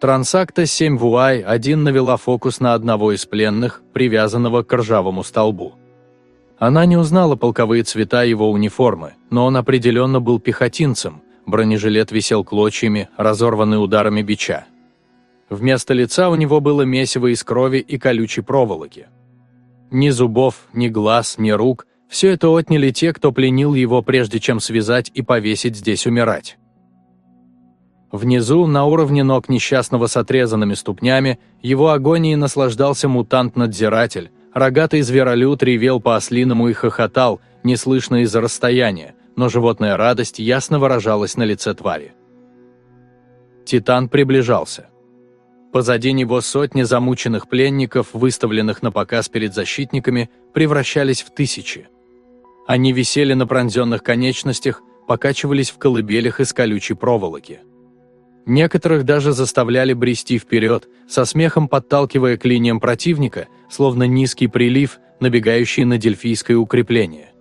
Трансакта 7 Вуай один навела фокус на одного из пленных, привязанного к ржавому столбу. Она не узнала полковые цвета его униформы, но он определенно был пехотинцем, бронежилет висел клочьями, разорванный ударами бича. Вместо лица у него было месиво из крови и колючей проволоки. Ни зубов, ни глаз, ни рук – все это отняли те, кто пленил его, прежде чем связать и повесить здесь умирать. Внизу, на уровне ног несчастного с отрезанными ступнями, его агонией наслаждался мутант-надзиратель, Рогатый зверолюд ревел по-ослиному и хохотал, неслышно из-за расстояния, но животная радость ясно выражалась на лице твари. Титан приближался. Позади него сотни замученных пленников, выставленных на показ перед защитниками, превращались в тысячи. Они висели на пронзенных конечностях, покачивались в колыбелях из колючей проволоки. Некоторых даже заставляли брести вперед, со смехом подталкивая к линиям противника, словно низкий прилив, набегающий на дельфийское укрепление.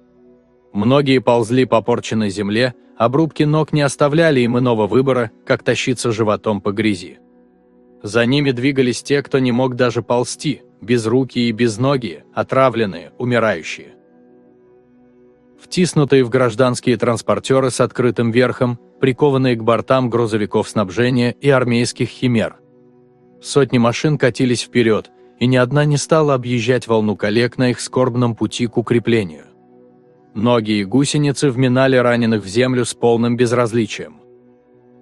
Многие ползли по порченной земле, обрубки ног не оставляли им иного выбора, как тащиться животом по грязи. За ними двигались те, кто не мог даже ползти, безрукие и безногие, отравленные, умирающие. Втиснутые в гражданские транспортеры с открытым верхом, прикованные к бортам грузовиков снабжения и армейских химер. Сотни машин катились вперед, и ни одна не стала объезжать волну коллег на их скорбном пути к укреплению. Ноги и гусеницы вминали раненых в землю с полным безразличием.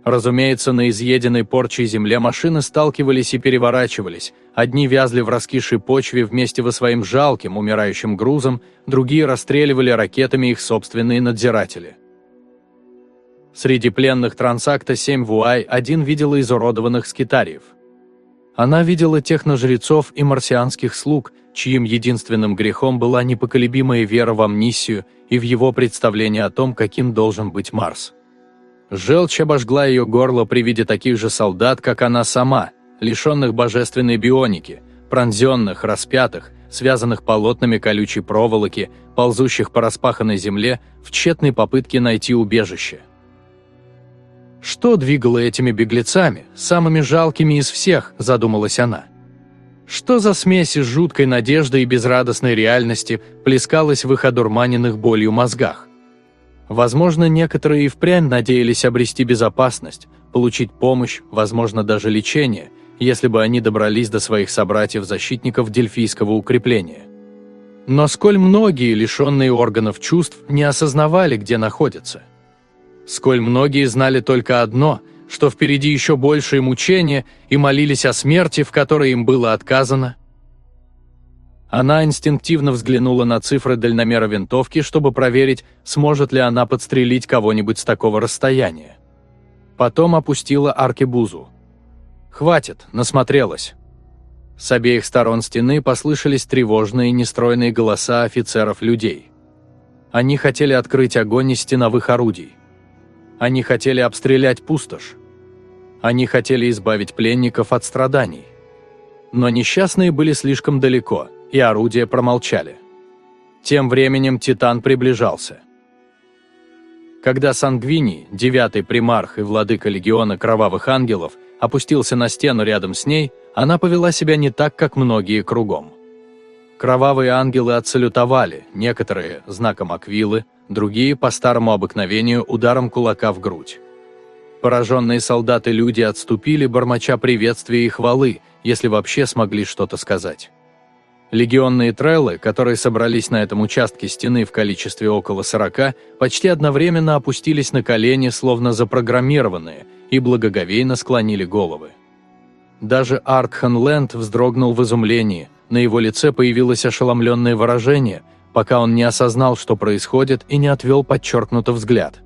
Разумеется, на изъеденной порчей земле машины сталкивались и переворачивались, одни вязли в раскисшей почве вместе во своим жалким, умирающим грузом, другие расстреливали ракетами их собственные надзиратели. Среди пленных Трансакта 7 Вуай один видела изуродованных скитариев. Она видела техножрецов и марсианских слуг, чьим единственным грехом была непоколебимая вера в амнисию и в его представление о том, каким должен быть Марс. Желчь обожгла ее горло при виде таких же солдат, как она сама, лишенных божественной бионики, пронзенных, распятых, связанных полотнами колючей проволоки, ползущих по распаханной земле в тщетной попытке найти убежище. Что двигало этими беглецами, самыми жалкими из всех, задумалась она. Что за смесь из жуткой надежды и безрадостной реальности плескалась в их одурманенных болью мозгах? Возможно, некоторые и впрямь надеялись обрести безопасность, получить помощь, возможно, даже лечение, если бы они добрались до своих собратьев-защитников Дельфийского укрепления. Но сколь многие, лишенные органов чувств, не осознавали, где находятся – сколь многие знали только одно, что впереди еще большие мучения и молились о смерти, в которой им было отказано. Она инстинктивно взглянула на цифры дальномера винтовки, чтобы проверить, сможет ли она подстрелить кого-нибудь с такого расстояния. Потом опустила аркебузу. «Хватит, насмотрелась». С обеих сторон стены послышались тревожные нестройные голоса офицеров-людей. Они хотели открыть огонь из стеновых орудий. Они хотели обстрелять пустошь. Они хотели избавить пленников от страданий. Но несчастные были слишком далеко, и орудия промолчали. Тем временем Титан приближался. Когда Сангвини, девятый примарх и владыка легиона Кровавых Ангелов, опустился на стену рядом с ней, она повела себя не так, как многие кругом. Кровавые ангелы отсалютовали, некоторые – знаком аквилы, другие – по старому обыкновению ударом кулака в грудь. Пораженные солдаты-люди отступили, бормоча приветствия и хвалы, если вообще смогли что-то сказать. Легионные треллы, которые собрались на этом участке стены в количестве около 40, почти одновременно опустились на колени, словно запрограммированные, и благоговейно склонили головы. Даже Артхан Лэнд вздрогнул в изумлении, на его лице появилось ошеломленное выражение, пока он не осознал, что происходит, и не отвел подчеркнуто взгляд.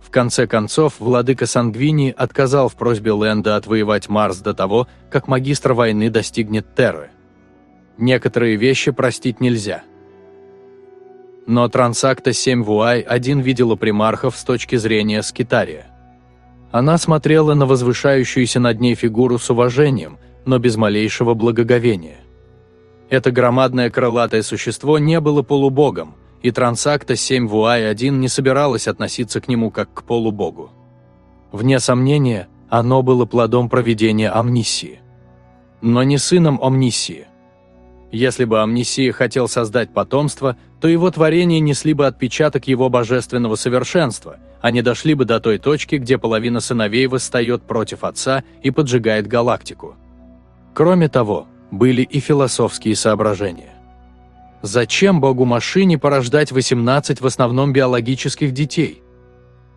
В конце концов, владыка Сангвини отказал в просьбе Лэнда отвоевать Марс до того, как магистр войны достигнет Терры. Некоторые вещи простить нельзя. Но Трансакта 7 Вуай один видела примархов с точки зрения скитария. Она смотрела на возвышающуюся над ней фигуру с уважением, но без малейшего благоговения. Это громадное крылатое существо не было полубогом, и Трансакта 7 Вуай-1 не собиралась относиться к нему как к полубогу. Вне сомнения, оно было плодом проведения амнисии. Но не сыном амнисии. Если бы Амнисия хотел создать потомство, то его творения несли бы отпечаток его божественного совершенства, а не дошли бы до той точки, где половина сыновей восстает против отца и поджигает галактику. Кроме того, были и философские соображения. Зачем Богу-машине порождать 18 в основном биологических детей?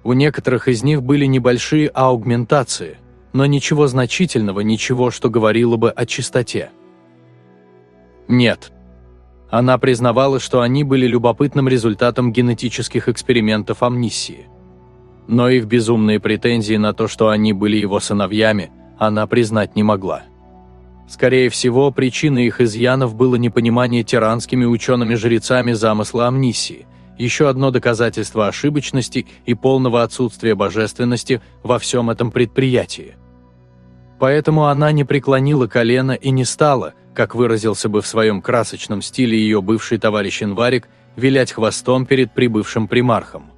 У некоторых из них были небольшие аугментации, но ничего значительного, ничего, что говорило бы о чистоте. Нет. Она признавала, что они были любопытным результатом генетических экспериментов амнисии. Но их безумные претензии на то, что они были его сыновьями, она признать не могла. Скорее всего, причиной их изъянов было непонимание тиранскими учеными-жрецами замысла амнисии, еще одно доказательство ошибочности и полного отсутствия божественности во всем этом предприятии. Поэтому она не преклонила колено и не стала – как выразился бы в своем красочном стиле ее бывший товарищ Инварик, вилять хвостом перед прибывшим примархом.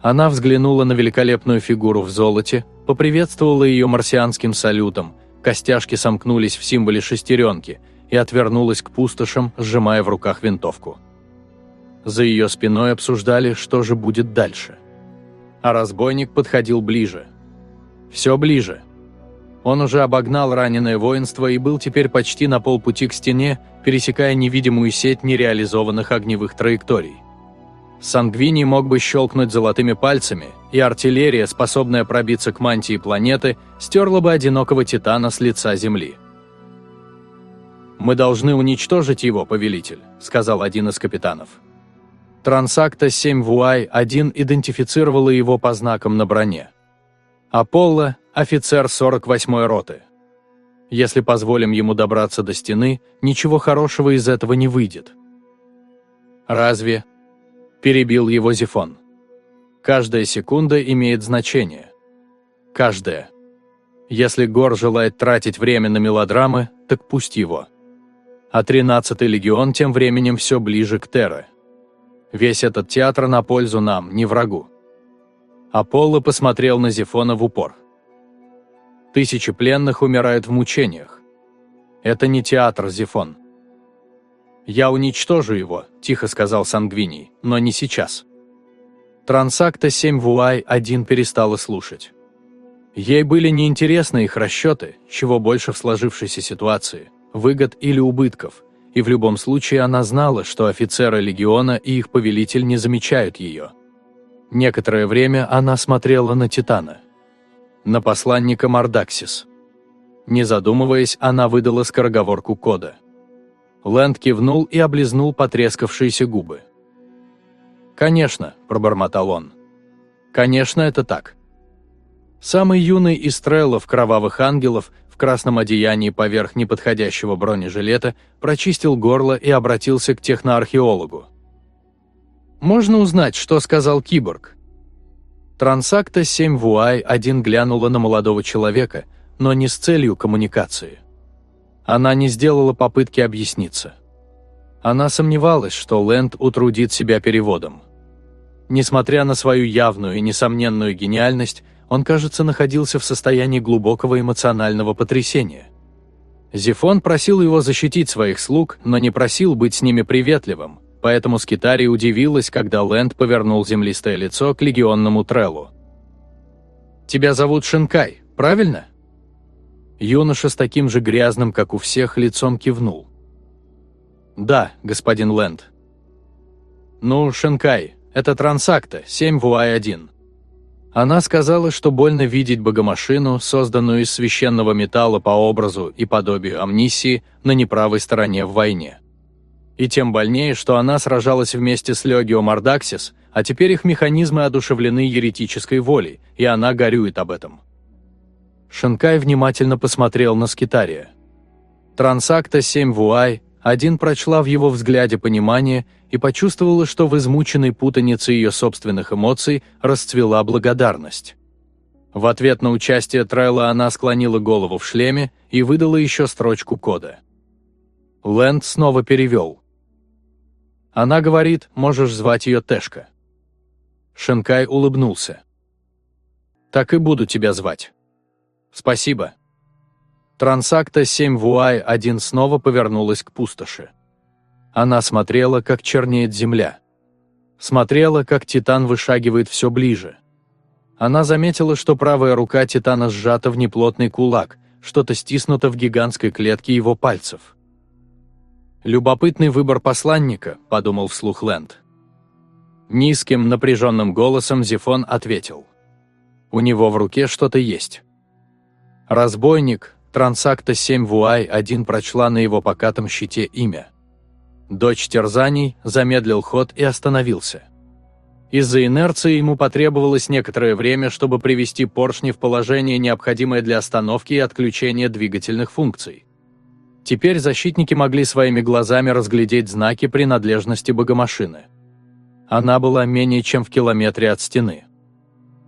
Она взглянула на великолепную фигуру в золоте, поприветствовала ее марсианским салютом, костяшки сомкнулись в символе шестеренки и отвернулась к пустошам, сжимая в руках винтовку. За ее спиной обсуждали, что же будет дальше. А разбойник подходил ближе. Все ближе. Он уже обогнал раненое воинство и был теперь почти на полпути к стене, пересекая невидимую сеть нереализованных огневых траекторий. Сангвини мог бы щелкнуть золотыми пальцами, и артиллерия, способная пробиться к мантии планеты, стерла бы одинокого Титана с лица Земли. «Мы должны уничтожить его, повелитель», — сказал один из капитанов. Трансакта 7 Вуай-1 идентифицировала его по знакам на броне. Аполло офицер 48-й роты. Если позволим ему добраться до стены, ничего хорошего из этого не выйдет. «Разве?» – перебил его Зифон. «Каждая секунда имеет значение. Каждая. Если Гор желает тратить время на мелодрамы, так пусть его. А 13-й легион тем временем все ближе к Терре. Весь этот театр на пользу нам, не врагу». Аполло посмотрел на Зифона в упор. Тысячи пленных умирают в мучениях. Это не театр, Зифон. «Я уничтожу его», – тихо сказал Сангвиний, – «но не сейчас». Трансакта 7 Вуай один перестала слушать. Ей были неинтересны их расчеты, чего больше в сложившейся ситуации, выгод или убытков, и в любом случае она знала, что офицеры легиона и их повелитель не замечают ее. Некоторое время она смотрела на Титана на посланника Мардаксис. Не задумываясь, она выдала скороговорку кода. Лэнд кивнул и облизнул потрескавшиеся губы. «Конечно», – пробормотал он. «Конечно, это так». Самый юный из трейлов кровавых ангелов в красном одеянии поверх неподходящего бронежилета прочистил горло и обратился к техноархеологу. «Можно узнать, что сказал киборг?» Трансакта 7 Вуай один глянула на молодого человека, но не с целью коммуникации. Она не сделала попытки объясниться. Она сомневалась, что Лэнд утрудит себя переводом. Несмотря на свою явную и несомненную гениальность, он, кажется, находился в состоянии глубокого эмоционального потрясения. Зефон просил его защитить своих слуг, но не просил быть с ними приветливым, поэтому Скитари удивилась, когда Лэнд повернул землистое лицо к легионному Треллу. «Тебя зовут Шинкай, правильно?» Юноша с таким же грязным, как у всех, лицом кивнул. «Да, господин Лэнд». «Ну, Шинкай, это Трансакта, 7 ВУАЙ-1. Она сказала, что больно видеть богомашину, созданную из священного металла по образу и подобию амнисии на неправой стороне в войне. И тем больнее, что она сражалась вместе с Легио Мардаксис, а теперь их механизмы одушевлены еретической волей, и она горюет об этом. Шанкай внимательно посмотрел на Скитария. Трансакта 7 Вуай один прочла в его взгляде понимание и почувствовала, что в измученной путанице ее собственных эмоций расцвела благодарность. В ответ на участие Трайла она склонила голову в шлеме и выдала еще строчку кода. Лэнд снова перевел. Она говорит, можешь звать ее Тэшка. Шенкай улыбнулся. «Так и буду тебя звать». «Спасибо». Трансакта 7 Вуай 1 снова повернулась к пустоши. Она смотрела, как чернеет земля. Смотрела, как Титан вышагивает все ближе. Она заметила, что правая рука Титана сжата в неплотный кулак, что-то стиснуто в гигантской клетке его пальцев. «Любопытный выбор посланника», — подумал вслух Лэнд. Низким, напряженным голосом Зефон ответил. «У него в руке что-то есть». Разбойник, Трансакта 7 Вуай один прочла на его покатом щите имя. Дочь терзаний замедлил ход и остановился. Из-за инерции ему потребовалось некоторое время, чтобы привести поршни в положение, необходимое для остановки и отключения двигательных функций. Теперь защитники могли своими глазами разглядеть знаки принадлежности богомашины. Она была менее чем в километре от стены.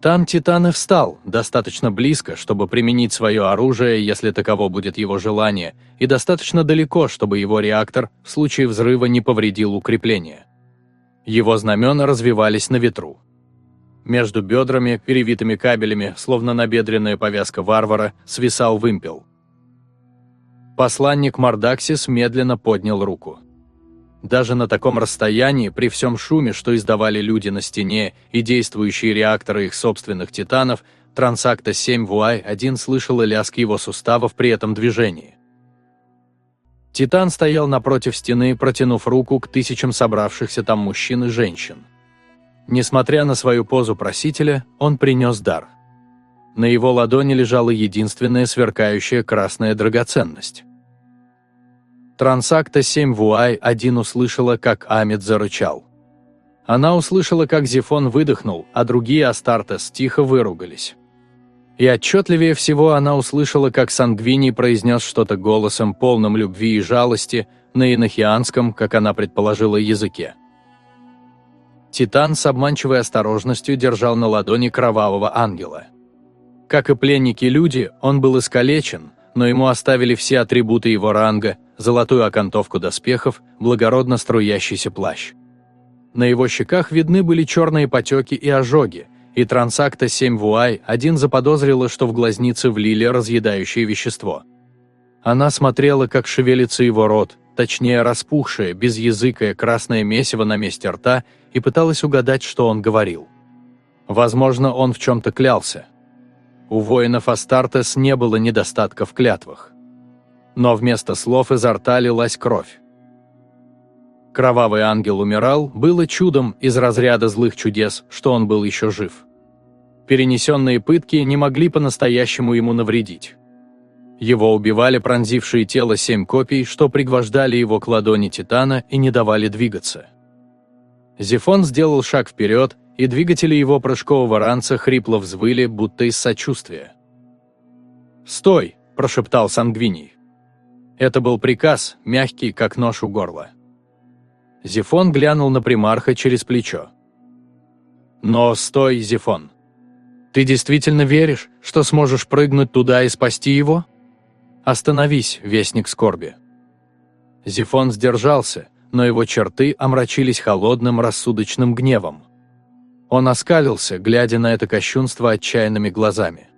Там Титан и встал, достаточно близко, чтобы применить свое оружие, если таково будет его желание, и достаточно далеко, чтобы его реактор в случае взрыва не повредил укрепление. Его знамена развивались на ветру. Между бедрами, перевитыми кабелями, словно набедренная повязка варвара, свисал вымпел. Посланник Мардаксис медленно поднял руку. Даже на таком расстоянии, при всем шуме, что издавали люди на стене и действующие реакторы их собственных титанов, Трансакта 7 Вуай-1 слышала лязг его суставов при этом движении. Титан стоял напротив стены, протянув руку к тысячам собравшихся там мужчин и женщин. Несмотря на свою позу просителя, он принес дар. На его ладони лежала единственная сверкающая красная драгоценность. Трансакта 7 Вуай один услышала, как Амид зарычал. Она услышала, как Зефон выдохнул, а другие Астартес тихо выругались. И отчетливее всего она услышала, как Сангвини произнес что-то голосом, полным любви и жалости, на инохианском, как она предположила, языке. Титан с обманчивой осторожностью держал на ладони кровавого ангела. Как и пленники-люди, он был искалечен, но ему оставили все атрибуты его ранга, золотую окантовку доспехов, благородно струящийся плащ. На его щеках видны были черные потеки и ожоги, и Трансакта 7 Вуай один заподозрила, что в глазнице влили разъедающее вещество. Она смотрела, как шевелится его рот, точнее распухшее, безязыкое красное месиво на месте рта, и пыталась угадать, что он говорил. Возможно, он в чем-то клялся. У воинов Астартес не было недостатка в клятвах. Но вместо слов изо рта лилась кровь. Кровавый ангел умирал, было чудом из разряда злых чудес, что он был еще жив. Перенесенные пытки не могли по-настоящему ему навредить. Его убивали пронзившие тело семь копий, что пригвождали его к ладони Титана и не давали двигаться. Зефон сделал шаг вперед, и двигатели его прыжкового ранца хрипло взвыли, будто из сочувствия. «Стой!» – прошептал Сангвиний. Это был приказ, мягкий, как нож у горла. Зефон глянул на примарха через плечо. «Но стой, Зефон. Ты действительно веришь, что сможешь прыгнуть туда и спасти его?» «Остановись, вестник скорби». Зефон сдержался, но его черты омрачились холодным рассудочным гневом. Он оскалился, глядя на это кощунство отчаянными глазами.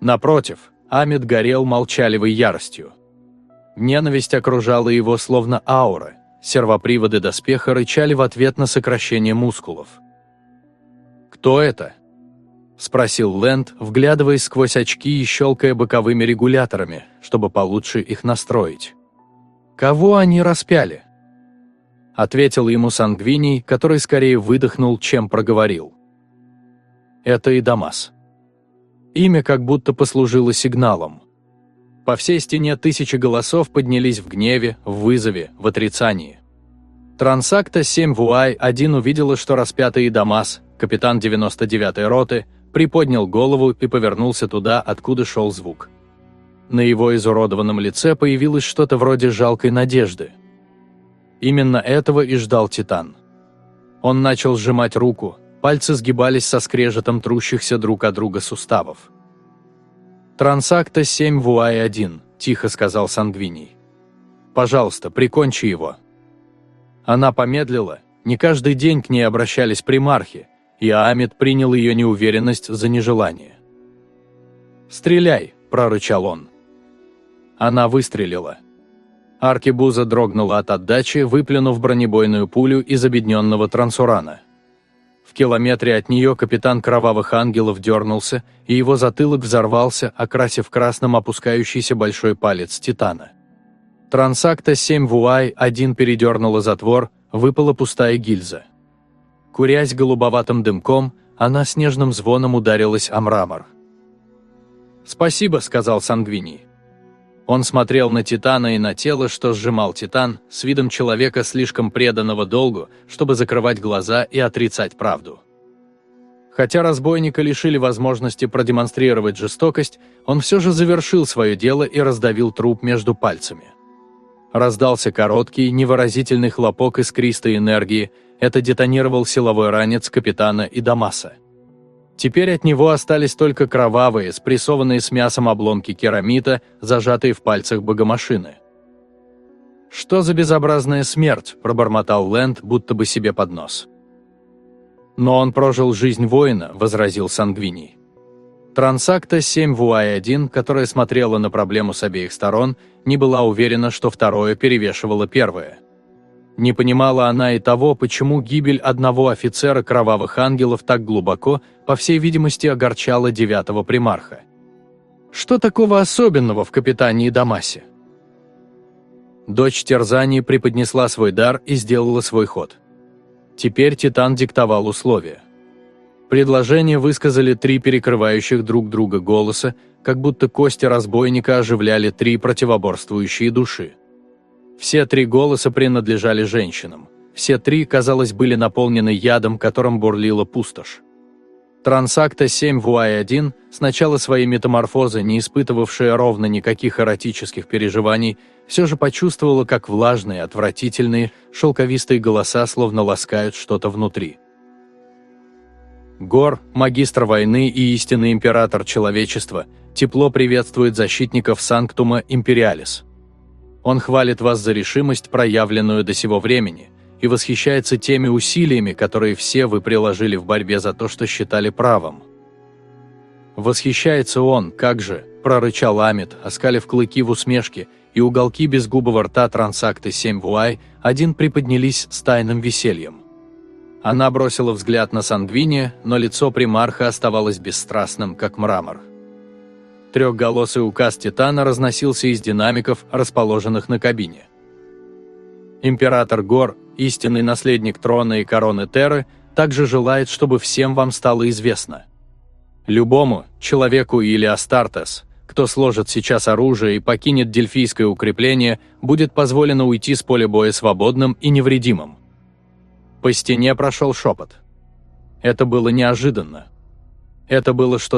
Напротив, Амид горел молчаливой яростью. Ненависть окружала его словно аура, сервоприводы доспеха рычали в ответ на сокращение мускулов. «Кто это?» – спросил Лэнд, вглядываясь сквозь очки и щелкая боковыми регуляторами, чтобы получше их настроить. «Кого они распяли?» Ответил ему Сангвиний, который скорее выдохнул, чем проговорил. «Это и Дамас». Имя как будто послужило сигналом. По всей стене тысячи голосов поднялись в гневе, в вызове, в отрицании. Трансакта 7 Вуай-1 увидела, что распятый Дамас, капитан 99-й роты, приподнял голову и повернулся туда, откуда шел звук. На его изуродованном лице появилось что-то вроде жалкой надежды. Именно этого и ждал Титан. Он начал сжимать руку, пальцы сгибались со скрежетом трущихся друг от друга суставов. «Трансакта 7 Вуай-1», – тихо сказал Сангвиний. «Пожалуйста, прикончи его». Она помедлила, не каждый день к ней обращались примархи, и Амид принял ее неуверенность за нежелание. «Стреляй!» – прорычал он. Она выстрелила. Аркебуза дрогнула от отдачи, выплюнув бронебойную пулю из обедненного трансурана. В километре от нее капитан Кровавых Ангелов дернулся, и его затылок взорвался, окрасив красным опускающийся большой палец Титана. Трансакта 7 Вуай один передернула затвор, выпала пустая гильза. Курясь голубоватым дымком, она с нежным звоном ударилась о мрамор. «Спасибо», — сказал Сангвини. Он смотрел на Титана и на тело, что сжимал Титан, с видом человека, слишком преданного долгу, чтобы закрывать глаза и отрицать правду. Хотя разбойника лишили возможности продемонстрировать жестокость, он все же завершил свое дело и раздавил труп между пальцами. Раздался короткий, невыразительный хлопок искристой энергии, это детонировал силовой ранец капитана и Дамаса. Теперь от него остались только кровавые, спрессованные с мясом обломки керамита, зажатые в пальцах богомашины. «Что за безобразная смерть?» – пробормотал Лэнд, будто бы себе под нос. «Но он прожил жизнь воина», – возразил Сангвиний. Трансакта 7 Вуай-1, которая смотрела на проблему с обеих сторон, не была уверена, что второе перевешивало первое. Не понимала она и того, почему гибель одного офицера Кровавых Ангелов так глубоко, по всей видимости, огорчала девятого примарха. Что такого особенного в капитане Дамасе? Дочь Терзани преподнесла свой дар и сделала свой ход. Теперь Титан диктовал условия. Предложение высказали три перекрывающих друг друга голоса, как будто кости разбойника оживляли три противоборствующие души. Все три голоса принадлежали женщинам. Все три, казалось, были наполнены ядом, которым бурлила пустошь. Трансакта 7 Вуай-1, сначала своей метаморфозы, не испытывавшая ровно никаких эротических переживаний, все же почувствовала, как влажные, отвратительные, шелковистые голоса словно ласкают что-то внутри. Гор, магистр войны и истинный император человечества, тепло приветствует защитников Санктума Империалис. Он хвалит вас за решимость, проявленную до сего времени, и восхищается теми усилиями, которые все вы приложили в борьбе за то, что считали правом. Восхищается он, как же, прорычал Амит, оскалив клыки в усмешке, и уголки безгубого рта трансакты 7 Вуай один приподнялись с тайным весельем. Она бросила взгляд на Сангвиния, но лицо примарха оставалось бесстрастным, как мрамор. Трехголосый указ Титана разносился из динамиков, расположенных на кабине. Император Гор, истинный наследник трона и короны Терры, также желает, чтобы всем вам стало известно. Любому, человеку или Астартес, кто сложит сейчас оружие и покинет Дельфийское укрепление, будет позволено уйти с поля боя свободным и невредимым. По стене прошел шепот. Это было неожиданно. Это было что